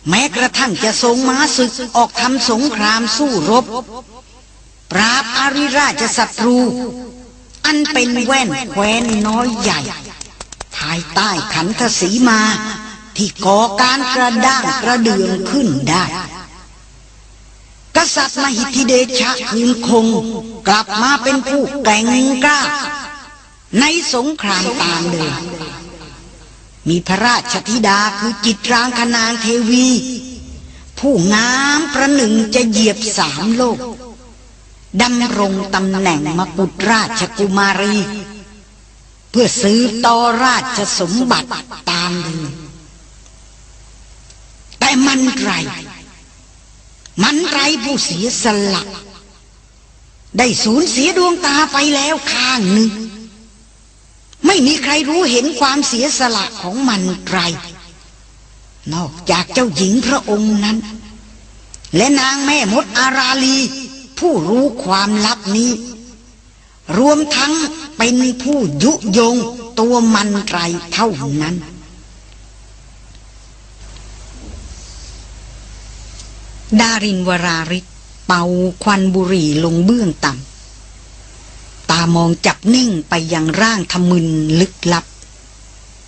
แม้กระทั่งจะทรงม้าศึกออกทำสงครามสู้รบ ปราบอาริราชศัตรู อันเป็นแว่นแควนน้อยใหญ่ ภายใต้ขันธสีมา ที่ก่อการกระด้างกระเดืองขึ้นได้กษัตริย์มหิทธิเดชะคืนคง กลับมาเป็นผู้แกร่งกล้า ในสงครามตามเดิมมีพระราชธิดาคือจิตรางคนางเทวี ผู้งามประหนึ่งจะเหยียบสามโลกดำรงตำแหน่งมกุฎราชกุมารี เพื่อซื้อต่อราชสมบัติตามเดิมแต่มันไร มันไรผู้เสียสละ ได้สูญเสียดวงตาไปแล้วข้างหนึ่ง ไม่มีใครรู้เห็นความเสียสละของมันไกรนอกจากเจ้าหญิงพระองค์นั้น และนางแม่มดอาราลี ผู้รู้ความลับนี้ รวมทั้งเป็นผู้ยุยงตัวมันไตรเท่านั้นดารินวราริศ เป่าควันบุหรี่ลงเบื้องต่ำ ตามองจับนิ่งไปยังร่างทมึนลึกลับ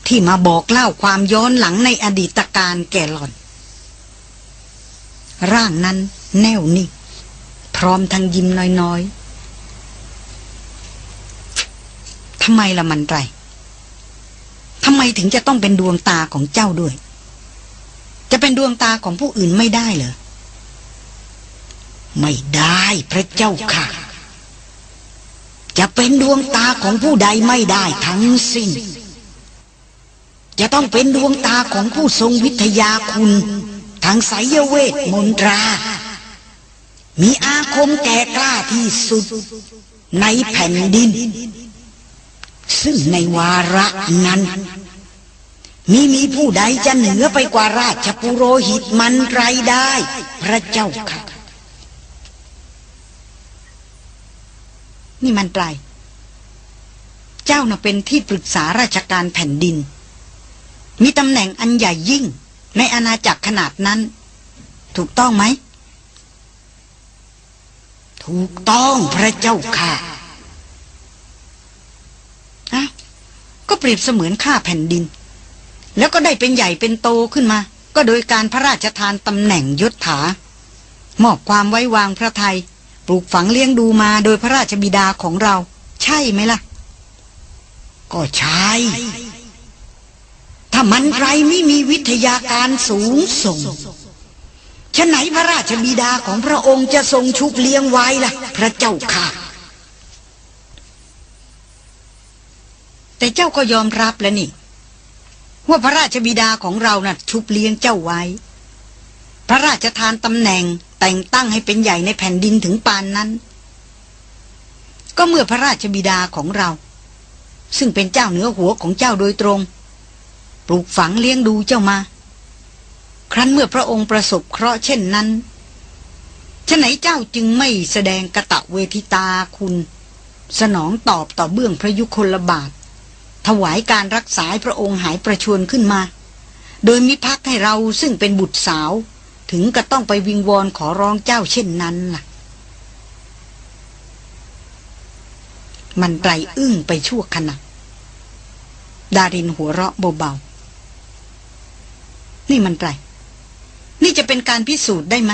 ที่มาบอกเล่าความย้อนหลังในอดีตการแก่หล่อน ร่างนั้นแน่วนิ่ง พร้อมทั้งยิ้มน้อยๆทำไมละมันไรทำไมถึงจะต้องเป็นดวงตาของเจ้าด้วย จะเป็นดวงตาของผู้อื่นไม่ได้เหรอ ไม่ได้พระเจ้าค่ะ จะเป็นดวงตาของผู้ใดไม่ได้ทั้งสิ้น จะต้องเป็นดวงตาของผู้ทรงวิทยาคุณทางสายเวทมนตรา มีอาคมแก่กล้าที่สุดในแผ่นดิน ซึ่งในวาระนั้นมีมีผู้ใดจะเหนือไปกว่าราชปุโรหิตมันไรได้ พระเจ้าค่ะ นี่มันไกลเจ้าน่ะเป็นที่ปรึกษาราชการแผ่นดิน มีตำแหน่งอันใหญ่ยิ่งในอาณาจักรขนาดนั้น ถูกต้องไหม ถูกต้องพระเจ้าค่ะอะก็เปรียบเสมือนข้าแผ่นดิน แล้วก็ได้เป็นใหญ่เป็นโตขึ้นมา ก็โดยการพระราชทานตำแหน่งยศถามอบความไว้วางพระไทย ปลูกฝังเลี้ยงดูมาโดยพระราชบิดาของเรา ใช่ไหมล่ะ ก็ใช่ ถ้ามันไรไม่มีวิทยาการสูงส่งฉะไหนพระราชบิดาของพระองค์จะทรงชุบเลี้ยงไว้ล่ะ พระเจ้าค่ะ แต่เจ้าก็ยอมรับแล้วนี่ ว่าพระราชบิดาของเรานะ่ะ ชุบเลี้ยงเจ้าไว้ พระราชทานตำแหน่ง แต่งตั้งให้เป็นใหญ่ในแผ่นดินถึงปานนั้น ก็เมื่อพระราชบิดาของเรา ซึ่งเป็นเจ้าเหนือหัวของเจ้าโดยตรง ปลูกฝังเลี้ยงดูเจ้ามา ครั้นเมื่อพระองค์ประสบเคราะห์เช่นนั้นฉะไหนเจ้าจึงไม่แสดงกะตะเวทิตาคุณ สนองตอบต่อเบื้องพระยุคลบาท ถวายการรักษาพระองค์หายประชวนขึ้นมา โดยมิพักให้เราซึ่งเป็นบุตรสาว ถึงก็ต้องไปวิงวอนขอร้องเจ้าเช่นนั้นล่ะ มันไรอึ้งไปชั่วขณะดารินหัวเราะเบาๆ นี่มันไรนี่จะเป็นการพิสูจน์ได้ไหม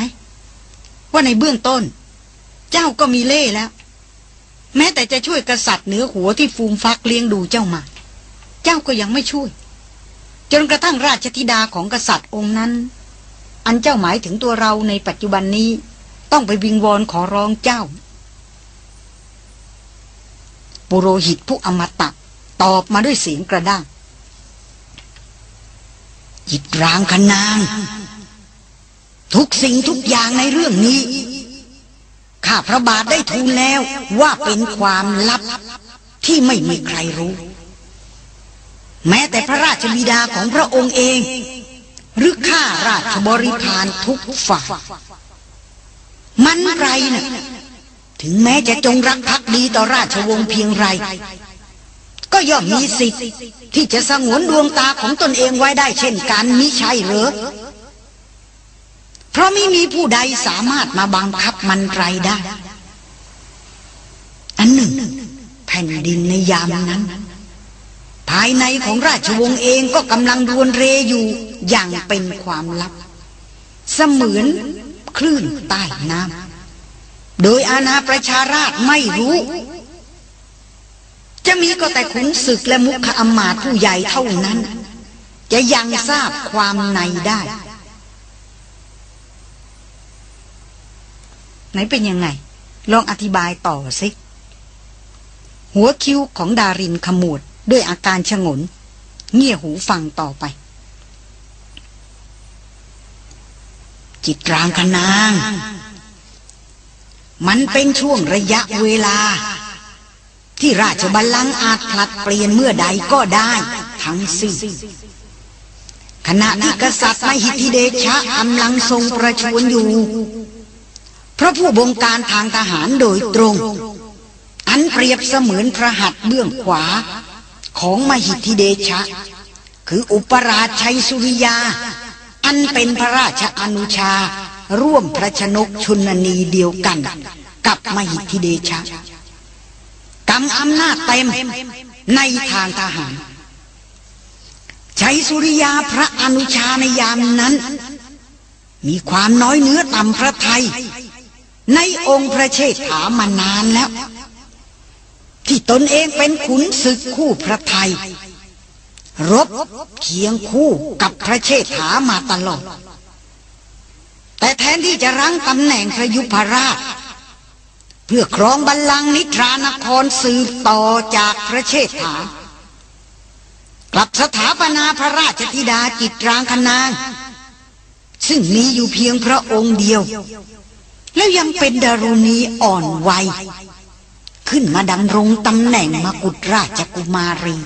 ว่าในเบื้องต้น เจ้าก็มีเล่แล้ว แม้แต่จะช่วยกษัตริย์เหนือหัวที่ฟูมฟักเลี้ยงดูเจ้ามา เจ้าก็ยังไม่ช่วย จนกระทั่งราชธิดาของกษัตริย์องค์นั้น อันเจ้าหมายถึงตัวเราในปัจจุบันนี้ ต้องไปวิงวอนขอร้องเจ้า ปุโรหิตผู้อมตะตอบมาด้วยเสียงกระด้างจิตรางคนาง ทุกสิ่งทุกอย่างในเรื่องนี้ ข้าพระบาทได้ทูลแล้วว่าเป็นความลับที่ไม่มีใครรู้ แม้แต่พระราชบิดาของพระองค์เอง หรือข้าราชบริพารทุกฝ่ายมันไรนะ่ะถึงแม้จะจงรักภักดีต่อราชวงศ์เพียงไร ก็ย่อมมีสิทธิ์ที่จะสงวนดวงตาของตนเองไว้ได้เช่นกันมิใช่เหรอเพราะไม่มีผู้ใดสามารถมาบังคับมันไรได้ อันหนึ่ง แผ่นดินในยามนั้น ภายในของราชวงศ์เองก็กำลังรวนเรอยู่อย่างเป็นความลับ เสมือนคลื่นใต้น้ำโดยอาณาประชาราชไม่รู้ จะมีก็แต่ขุนศึกและมุขอมาตผู้ใหญ่เท่านั้น จะยังทราบความในได้ ไหนเป็นยังไง ลองอธิบายต่อสิ หัวคิ้วของดารินขมวด ด้วยอาการชงน เงี่ยหูฟังต่อไป จิตรางคนาง มันเป็นช่วงระยะเวลา ที่ราชบัลลังก์อาจผลัดเปลี่ยนเมื่อใดก็ได้ ทั้งสิ้นขณะที่กษัตริย์มหิทธิเดชะกำลังทรงประชวรอยู่ พระผู้บงการทางทหารโดยตรง อันเปรียบเสมือนพระหัตถ์เบื้องขวา ของมหิทธิเดชะ คืออุปราชชัยสุริยา อันเป็นพระราชอนุชา ร่วมพระชนกชนนีเดียวกัน กับมหิทธิเดชะกำอำนาจเต็มในทางทหารชัยสุริยาพระอนุชาในยามนั้น มีความน้อยเนื้อต่ำพระไทย ในองค์พระเชษฐามานานแล้ว ที่ตนเองเป็นขุนศึกคู่พระไทย รบเคียงคู่กับพระเชษฐามาตลอด แต่แทนที่จะรั้งตำแหน่งพระยุพราช เพื่อครองบัลลังก์นิทรานครสืบต่อจากพระเชษฐากลับสถาปนาพระราชธิดาจิตรางคนาง ซึ่งมีอยู่เพียงพระองค์เดียว แล้วยังเป็นดารุณีอ่อนวัย ขึ้นมาดำรงตำแหน่งมกุฎราชกุมารี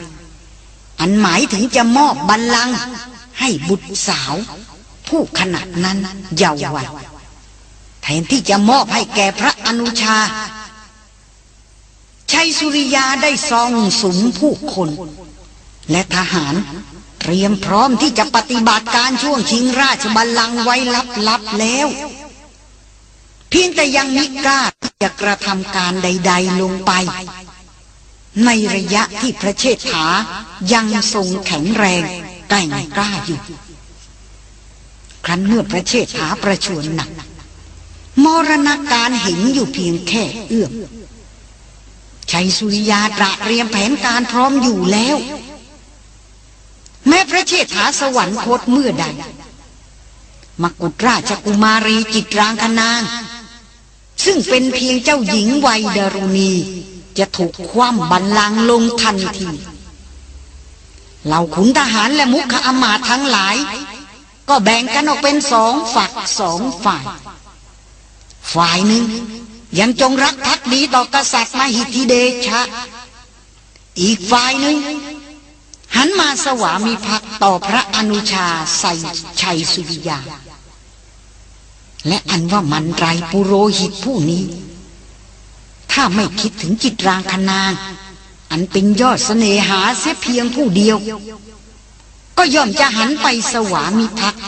อันหมายถึงจะมอบบัลลังก์ให้บุตรสาว ผู้ขนาดนั้นเยาว์วัยแทนที่จะมอบให้แก่พระอนุชา ชัยสุริยาได้ซองสุมผู้คน และทหารเตรียมพร้อมที่จะปฏิบัติการช่วงชิงราชบัลลังก์ไว้ลับๆแล้ว พียงแต่ยังมิกล้าที่จะกระทำการใด ๆ ลงไป ในระยะที่พระเชษฐายังทรงแข็งแรงแกร่งกล้าอยู่ ครั้นเมื่อพระเชษฐาประชวรหนักมรณาการเห็นอยู่เพียงแค่เอื้อมชัยสุริยาตระเตรียมแผนการพร้อมอยู่แล้ว แม้พระเชษฐาสวรรคตเมื่อใดมกุฎราชกุมารีจิตรางคนาง ซึ่งเป็นเพียงเจ้าหญิงวัยดารุณี จะถูกคว่ำบันลังลงทันทีเหล่าขุนทหารและมุขอมาทั้งหลาย ก็แบ่งกันออกเป็นสองฝักสองฝ่าย ฝ่ายหนึ่งยังจงรักภักดีต่อกษัตริย์มหิธิเดชะ อีกฝ่ายหนึ่งหันมาสวามีภักดิ์ต่อพระอนุชาใส่ชัยสุริยา และอันว่ามันไรปุโรหิตผู้นี้ ถ้าไม่คิดถึงจิตรางคนาง อันเป็นยอดเสน่หาเสียเพียงผู้เดียว ก็ย่อมจะหันไปสวามิภักดิ์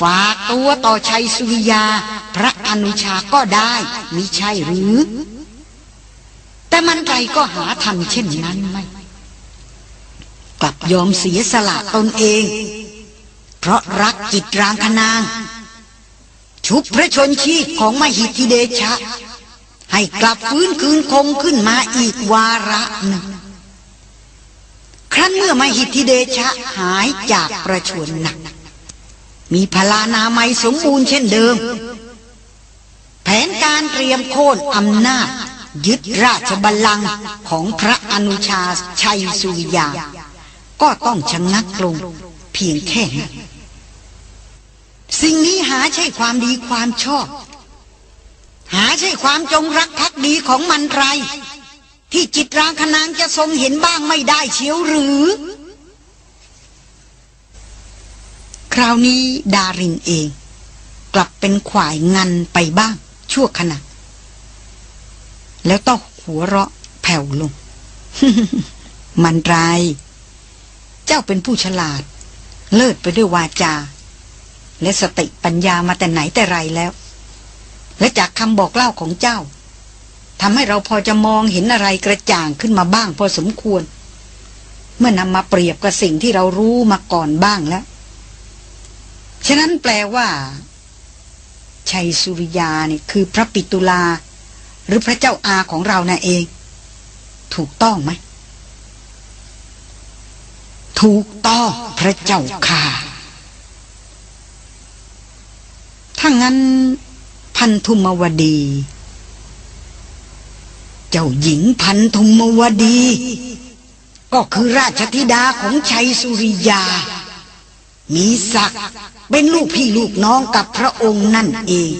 ฝากตัวต่อชัยสุริยา พระอนุชาก็ได้มิใช่หรือ แต่มันไรก็หาทำเช่นนั้นไม่ กลับยอมเสียสละตนเอง เพราะรักจิตรางคนาง ชุบพระชนชีพของมหิทธิเดชะ ให้กลับฟื้นคืนคงขึ้นมาอีกวาระหนึ่งครั้นเมื่อมหิทธิเดชะหายจากประชวรหนัก มีพลานามัยสมบูรณ์เช่นเดิม แผนการเตรียมโค่นอำนาจ ยึดราชบัลลังก์ของพระอนุชาชัยสุริยา ก็ต้องชะงงักลงเพียงแค่นั้น สิ่งนี้หาใช่ความดีความชอบ หาใช่ความจงรักภักดีของมันไร ที่จิตรางคนางจะทรงเห็นบ้างไม่ได้เชียวหรือ คราวนี้ดารินเอง กลับเป็นขวายงันไปบ้าง ชั่วขณะ แล้วต้องหัวเราะแผ่วลง มันไร เจ้าเป็นผู้ฉลาด เลิศไปด้วยวาจา และสติปัญญามาแต่ไหนแต่ไรแล้ว และจากคำบอกเล่าของเจ้าทำให้เราพอจะมองเห็นอะไรกระจ่างขึ้นมาบ้างพอสมควร เมื่อนำมาเปรียบกับสิ่งที่เรารู้มาก่อนบ้างแล้ว ฉะนั้นแปลว่า ชัยสุริยาเนี่ยคือพระปิตุลา หรือพระเจ้าอาของเราน่ะเอง ถูกต้องไหม ถูกต้องพระเจ้าค่ะ ถ้างั้นพันธุมวดี เจ้าหญิงพันธุมวดี ก็คือราชธิดาของชัยสุริยา มีศักดิ์เป็นลูกพี่ลูกน้องกับพระองค์นั่นเอง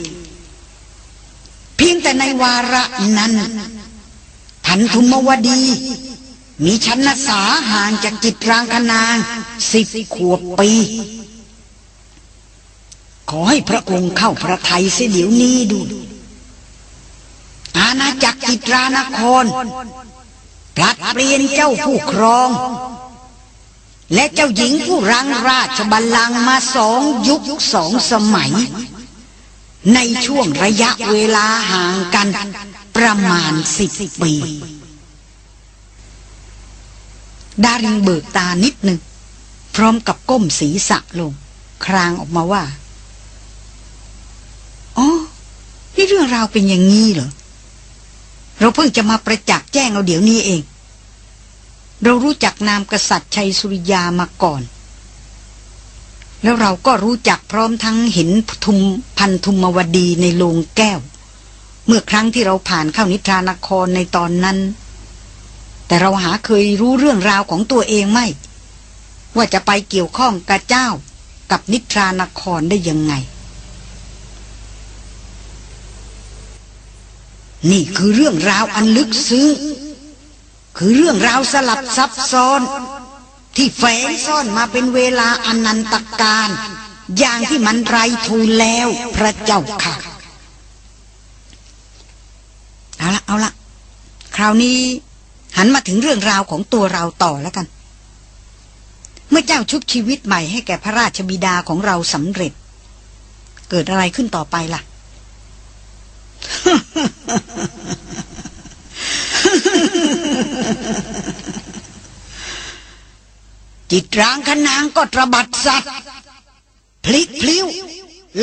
เพียงแต่ในวาระนั้นพันธุมวดี มีชั้นสาห่างจากจิตรางคนางสิบขวบปี ขอให้พระองค์เข้าพระทัยเสียเดี๋ยวนี้ดูอาณาจักรจิตรานครปลัดเปลี่ยนเจ้าผู้ครอง และเจ้าหญิงผู้รังราชบัลลังก์มาสองยุคสองสมัย ในช่วงระยะเวลาห่างกันประมาณสิบปีดาริงเบิกตานิดหนึ่ง พร้อมกับก้มศีรษะลง ครางออกมาว่า อ๋อ นี่เรื่องราวเป็นอย่างนี้เหรอ เราเพิ่งจะมาประจักษ์แจ้งเอาเดี๋ยวนี้เอง เรารู้จักนามกษัตริย์ชัยสุริยามาก่อน แล้วเราก็รู้จักพร้อมทั้งเห็นทุมพันธุมวดีในโลงแก้ว เมื่อครั้งที่เราผ่านเข้านิทรานครในตอนนั้น แต่เราหาเคยรู้เรื่องราวของตัวเองไม่ ว่าจะไปเกี่ยวข้องกับเจ้ากับนิทรานครได้ยังไง นี่คือเรื่องราวอันลึกซึ้ง คือเรื่องราวสลับซับซ้อน ที่แฝงซ่อนมาเป็นเวลาอนันตการ อย่างที่มันไรทูลแล้วพระเจ้าค่ะ เอาละเอาละคราวนี้หันมาถึงเรื่องราวของตัวเราต่อแล้วกัน เมื่อเจ้าชุบชีวิตใหม่ให้แก่พระราชบิดาของเราสำเร็จ เกิดอะไรขึ้นต่อไปล่ะ จิตรางคนางก็ตระบัดสัตว์ พลิกพลิ้ว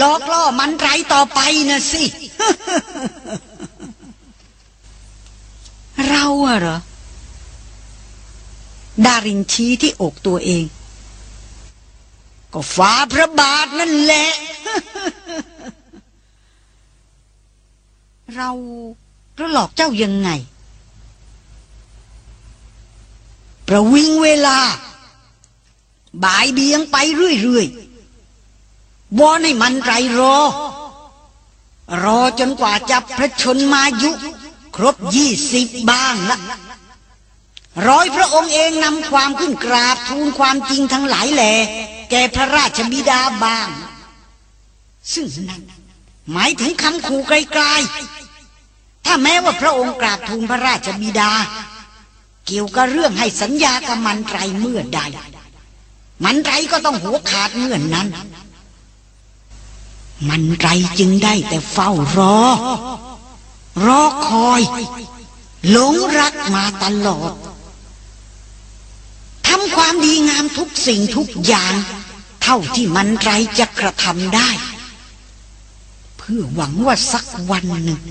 ลอกล่อมันไรต่อไปนะสิ เราอะเหรอ ดารินชี้ที่อกตัวเอง ก็ฟ้าพระบาทนั่นแหละ เราเราหลอกเจ้ายังไง ประวิงเวลา บ่ายเบียงไปเรื่อยๆวอนให้มันไรรอ รอจนกว่าจะพระชนมายุ ครบยี่สิบบ้างละร้อยพระองค์เองนำความขึ้นกราบทูลความจริงทั้งหลายแหล่แก่พระราชบิดาบ้าง ซึ่งนั้นหมายถึงคำขู่ไกลๆ ถ้าแม้ว่าพระองค์กราบทูลพระราชบิดา เกี่ยวกับเรื่องให้สัญญากับมันไรเมื่อใด มันไรก็ต้องหัวขาดเมื่อนนั้น มันไรจึงได้แต่เฝ้ารอ รอคอยหลงรักมาตลอดทำความดีงามทุกสิ่งทุกอย่าง เท่าที่มันไรจะกระทำได้ เพื่อหวังว่าสักวันหนึ่ง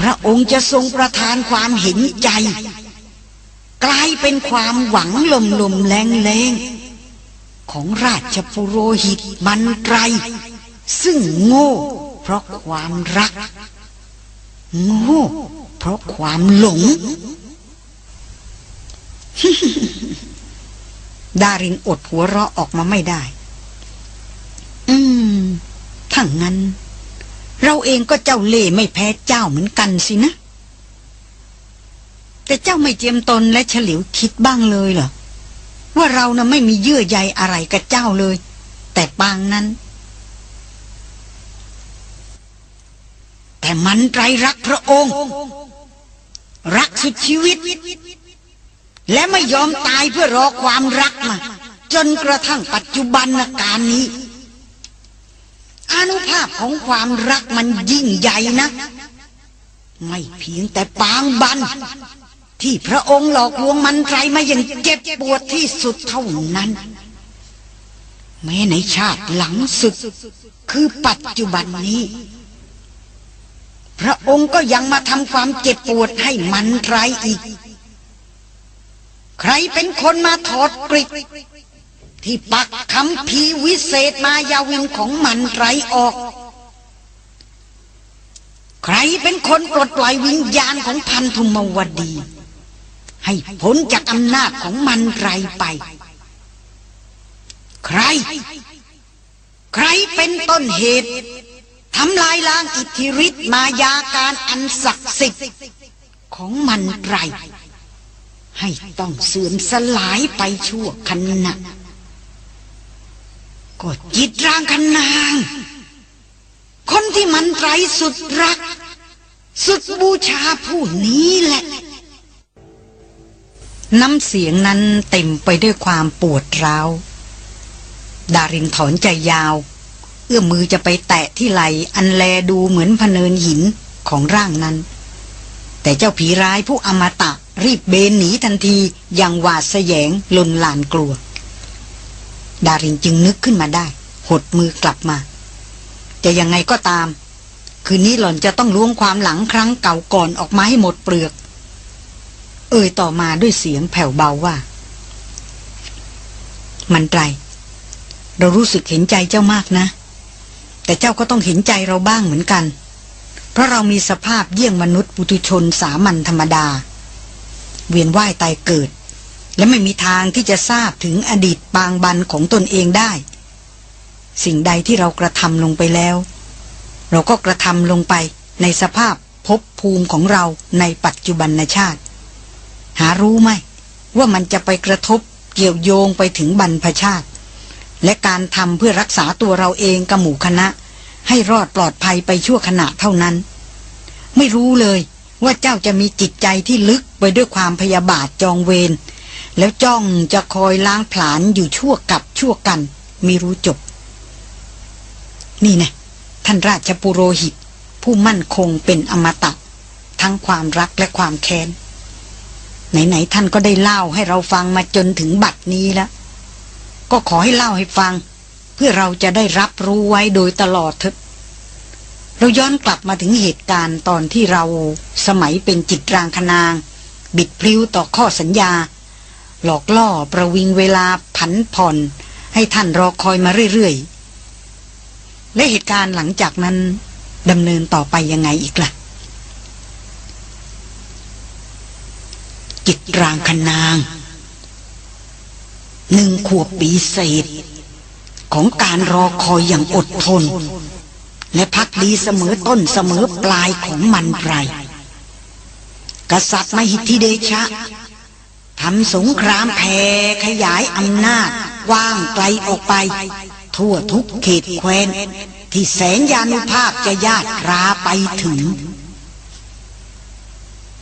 พระองค์จะทรงประทานความเห็นใจ กลายเป็นความหวังลมลมแรงแรงของราชปุโรหิตมันไรซึ่งโง่ เพราะความรัก โง่ เพราะความหลง ดารินอดหัวเราะออกมาไม่ได้ อืมถ้างั้น เราเองก็เจ้าเล่ไม่แพ้เจ้าเหมือนกันสินะ แต่เจ้าไม่เจียมตนและเฉลียวคิดบ้างเลยเหรอ ว่าเรานะ่ะไม่มีเยื่อใยอะไรกับเจ้าเลย แต่ปางนั้น แต่มันไรรักพระองค์ รักสุดชีวิต และไม่ยอมตายเพื่อรอความรักมาจนกระทั่งปัจจุบันการนี้ อนุภาพของความรักมันยิ่งใหญ่นะ ไม่เพียงแต่ปางบัน ที่พระองค์หลอกลวงมันไตรมาอย่างเจ็บปวดที่สุดเท่านั้น แม้ในชาติหลังสุด คือปัจจุบันนี้ พระองค์ก็ยังมาทำความเจ็บปวดให้มันไตรอีก ใครเป็นคนมาถอดกริด ที่ปักคำพีวิเศษมายาวินของมันไรออก ใครเป็นคนปลดปล่อยวิญญาณของพันธุมวดี ให้พ้นจากอำนาจของมันไรไป ใคร ใครเป็นต้นเหตุทำลายล้างอิทธิฤทธิ์มายาการอันศักดิ์สิทธิ์ของมันไรให้ต้องเสื่อมสลายไปชั่วขณะ ก็จิตร่างคนนาง คนที่มันไตรสุดรัก สุดบูชาผู้นี้แหละ น้ำเสียงนั้นเต็มไปด้วยความปวดร้าว ดารินถอนใจยาว เอื้อมมือจะไปแตะที่ไหลอันแลดูเหมือนพเนินหินของร่างนั้น แต่เจ้าผีร้ายผู้อมตะรีบเบนหนีทันทีอย่างหวาดแสยงลนลานกลัว ดารินจึงนึกขึ้นมาได้ หดมือกลับมา จะยังไงก็ตาม คืนนี้หล่อนจะต้องล้วงความหลังครั้งเก่าก่อนออกมาให้หมดเปลือก เอ่ยต่อมาด้วยเสียงแผ่วเบาว่า มันไตรเรารู้สึกเห็นใจเจ้ามากนะ แต่เจ้าก็ต้องเห็นใจเราบ้างเหมือนกัน เพราะเรามีสภาพเยี่ยงมนุษย์ปุถุชนสามัญธรรมดา เวียนว่ายตายเกิด และไม่มีทางที่จะทราบถึงอดีตปางบันของตนเองได้ สิ่งใดที่เรากระทำลงไปแล้ว เราก็กระทำลงไปในสภาพภพภูมิของเราในปัจจุบันชาติ หารู้ไหม ว่ามันจะไปกระทบเกี่ยวโยงไปถึงบรรพชาติ และการทำเพื่อรักษาตัวเราเองกับหมู่คณะ ให้รอดปลอดภัยไปชั่วขณะเท่านั้น ไม่รู้เลยว่าเจ้าจะมีจิตใจที่ลึกไปด้วยความพยาบาทจองเวร แล้วจ้องจะคอยล้างผลาญอยู่ชั่วกับชั่วกันไม่รู้จบ นี่นะท่านราชปุโรหิต ผู้มั่นคงเป็นอมตะ ทั้งความรักและความแค้น ไหน ๆ ท่านก็ได้เล่าให้เราฟังมาจนถึงบัดนี้แล้ว ก็ขอให้เล่าให้ฟัง เพื่อเราจะได้รับรู้ไว้โดยตลอดเถอะเราย้อนกลับมาถึงเหตุการณ์ตอนที่เราสมัยเป็นจิตรางคนาง บิดพลิ้วต่อข้อสัญญา หลอกล่อประวิงเวลาผันผ่อน ให้ท่านรอคอยมาเรื่อยๆ และเหตุการณ์หลังจากนั้นดำเนินต่อไปยังไงอีกละ่ะ จิตรางคนาง หนึ่งขวบปีเศษ ของการรอคอยอย่างอดทน และพักดีเสมอต้นเสมอปลายของมันไพรกษัตริย์มหิทธิเดชะำสงครามแผ่ขยายอำนาจกว้างไกลออกไป ทั่วทุกเขตแคว้น ที่แสนยานุภาพจะญาติราไปถึง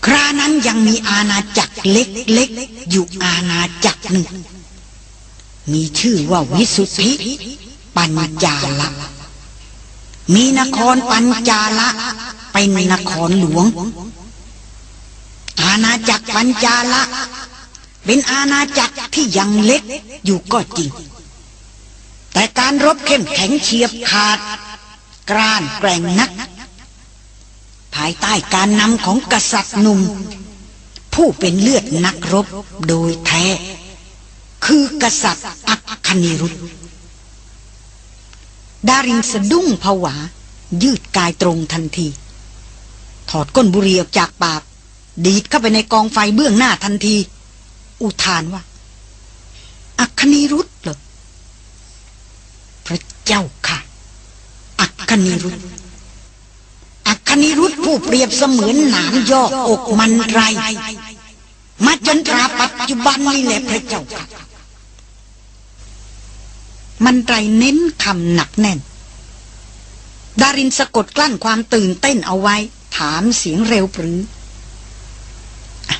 ครานั้นยังมีอาณาจักรเล็กๆ อยู่อาณาจักรหนึ่ง มีชื่อว่าวิสุทธิ ปัญจาละ มีนครปัญจาละ เป็นนครหลวง อาณาจักรปัญจาละ เป็นอาณาจักรที่ยังเล็กอยู่ก็จริง แต่การรบเข้มแข็งเฉียบขาด กรานแกร่งนัก ภายใต้การนำของกษัตริย์หนุ่ม ผู้เป็นเลือดนักรบโดยแท้ คือกษัตริย์อัคคณิรุธดารินสะดุ้งผวา ยืดกายตรงทันที ถอดก้นบุหรี่ออกจากปาก ดีดเข้าไปในกองไฟเบื้องหน้าทันที อุทานว่า อัคนีรุธเหรอพระเจ้าค่ะ อัคนีรุธอัคนีรุธผู้เปรียบเสมือนหนามยอกอกมันไร มาจนตราปัจจุบันนี่แหละพระเจ้าค่ะ มันไรเน้นคำหนักแน่น ดารินสะกดกลั้นความตื่นเต้นเอาไว้ ถามเสียงเร็วปรือ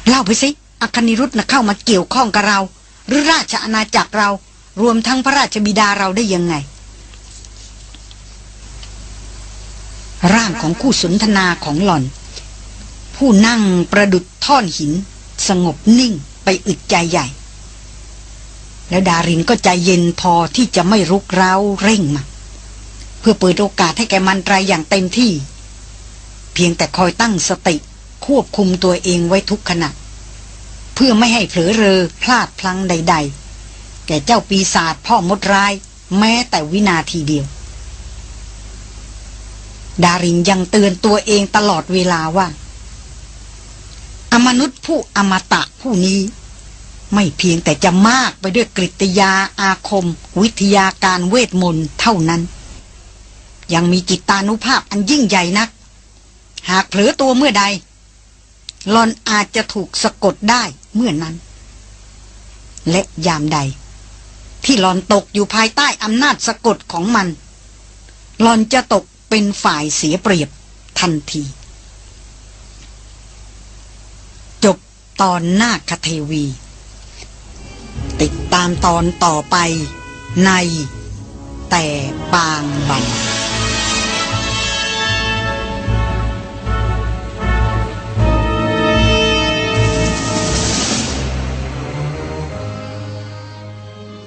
เล่าไปสิ อัคนิรุธนะเข้ามาเกี่ยวข้องกับเรา หรือราชอาณาจักรเรา รวมทั้งพระราชบิดาเราได้ยังไง ร่างของคู่สนทนาของหล่อน ผู้นั่งประดุดท่อนหิน สงบนิ่งไปอึดใจใหญ่ แล้วดารินก็ใจเย็นพอที่จะไม่รุกเร้าเร่งมาเพื่อเปิดโอกาสให้แกมันตรายอย่างเต็มที่ เพียงแต่คอยตั้งสติควบคุมตัวเองไว้ทุกขณะ เพื่อไม่ให้เผลอเรอพลาดพลั้งใด ๆ แก่เจ้าปีศาจพ่อมดร้าย แม้แต่วินาทีเดียว ดารินยังเตือนตัวเองตลอดเวลาว่า อมนุษย์ผู้อมตะผู้นี้ ไม่เพียงแต่จะมากไปด้วยกริยาอาคม วิทยาการเวทมนต์เท่านั้น ยังมีจิตตานุภาพอันยิ่งใหญ่นัก หากเผลอตัวเมื่อใดลอนอาจจะถูกสะกดได้ เมื่อนั้น และยามใด ที่หลอนตกอยู่ภายใต้อำนาจสะกดของมัน หลอนจะตกเป็นฝ่ายเสียเปรียบทันที จบตอนหน้าคเทวี ติดตามตอนต่อไปในแต่ปางบัน